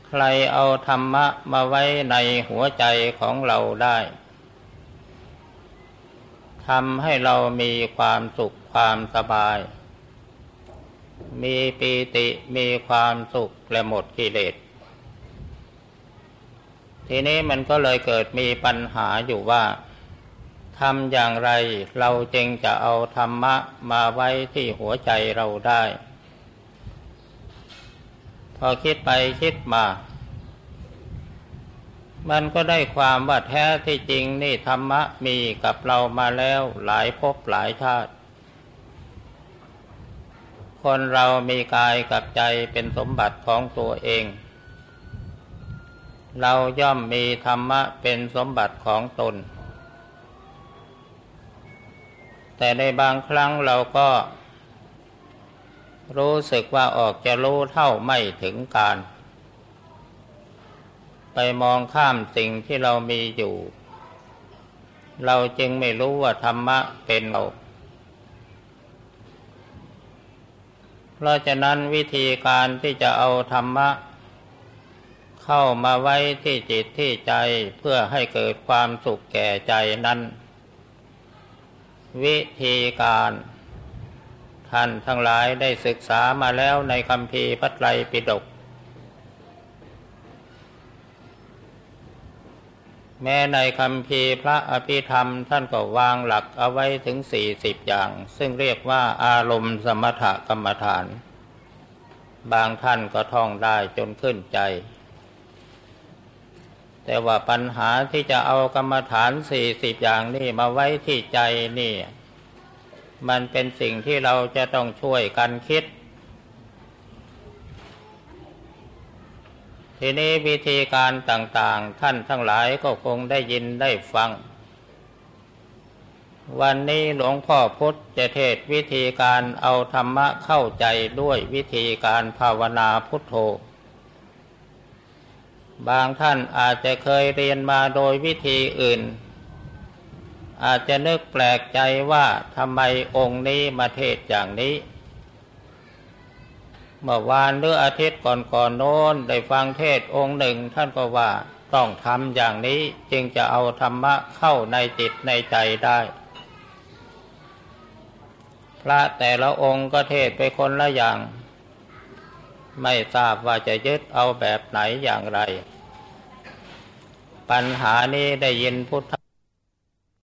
ใครเอาธรรมะมาไว้ในหัวใจของเราได้ ทำให้เรามีความสุขความสบาย มีปีติมีความสุขและหมดกิเลส ทีนี้มันก็เลยเกิดมีปัญหาอยู่ว่าทำอย่างไรเราจึงจะเอาธรรมะมาไว้ที่หัวใจเราได้ พอคิดไปคิดมา มันก็ได้ความว่าแท้ที่จริงนี่ธรรมะมีกับเรามาแล้วหลายภพหลายชาติ คนเรามีกายกับใจเป็นสมบัติของตัวเอง เราย่อมมีธรรมะเป็นสมบัติของตน แต่ในบางครั้งเราก็ รู้สึกว่าออกจะรู้เท่าไม่ถึงการ ไปมองข้ามสิ่งที่เรามีอยู่ เราจึงไม่รู้ว่าธรรมะเป็นเรา เพราะฉะนั้นวิธีการที่จะเอาธรรมะ เข้ามาไว้ที่จิตที่ใจเพื่อให้เกิดความสุขแก่ใจนั้น วิธีการท่านทั้งหลายได้ศึกษามาแล้วในคำพีพระไตรปิฎก แม้ในคำพีพระอภิธรรมท่านก็วางหลักเอาไว้ถึงสี่สิบอย่าง ซึ่งเรียกว่าอารมณ์สมถกรรมฐาน บางท่านก็ท่องได้จนขึ้นใจ แต่ว่าปัญหาที่จะเอากรรมฐานสี่สิบอย่างนี่มาไว้ที่ใจนี่ มันเป็นสิ่งที่เราจะต้องช่วยกันคิด ทีนี้วิธีการต่างๆ ท่านทั้งหลายก็คงได้ยินได้ฟัง วันนี้หลวงพ่อพุธจะเทศวิธีการเอาธรรมะเข้าใจด้วยวิธีการภาวนาพุทโธ บางท่านอาจจะเคยเรียนมาโดยวิธีอื่น อาจจะนึกแปลกใจว่าทำไมองค์นี้มาเทศอย่างนี้ เมื่อวานหรืออาทิตย์ก่อนก่อนโน้นได้ฟังเทศองค์หนึ่งท่านก็ว่าต้องทำอย่างนี้จึงจะเอาธรรมะเข้าในจิตในใจได้ พระแต่ละองค์ก็เทศไปคนละอย่าง ไม่ทราบว่าจะยึดเอาแบบไหนอย่างไร ปัญหานี้ได้ยินพุทธ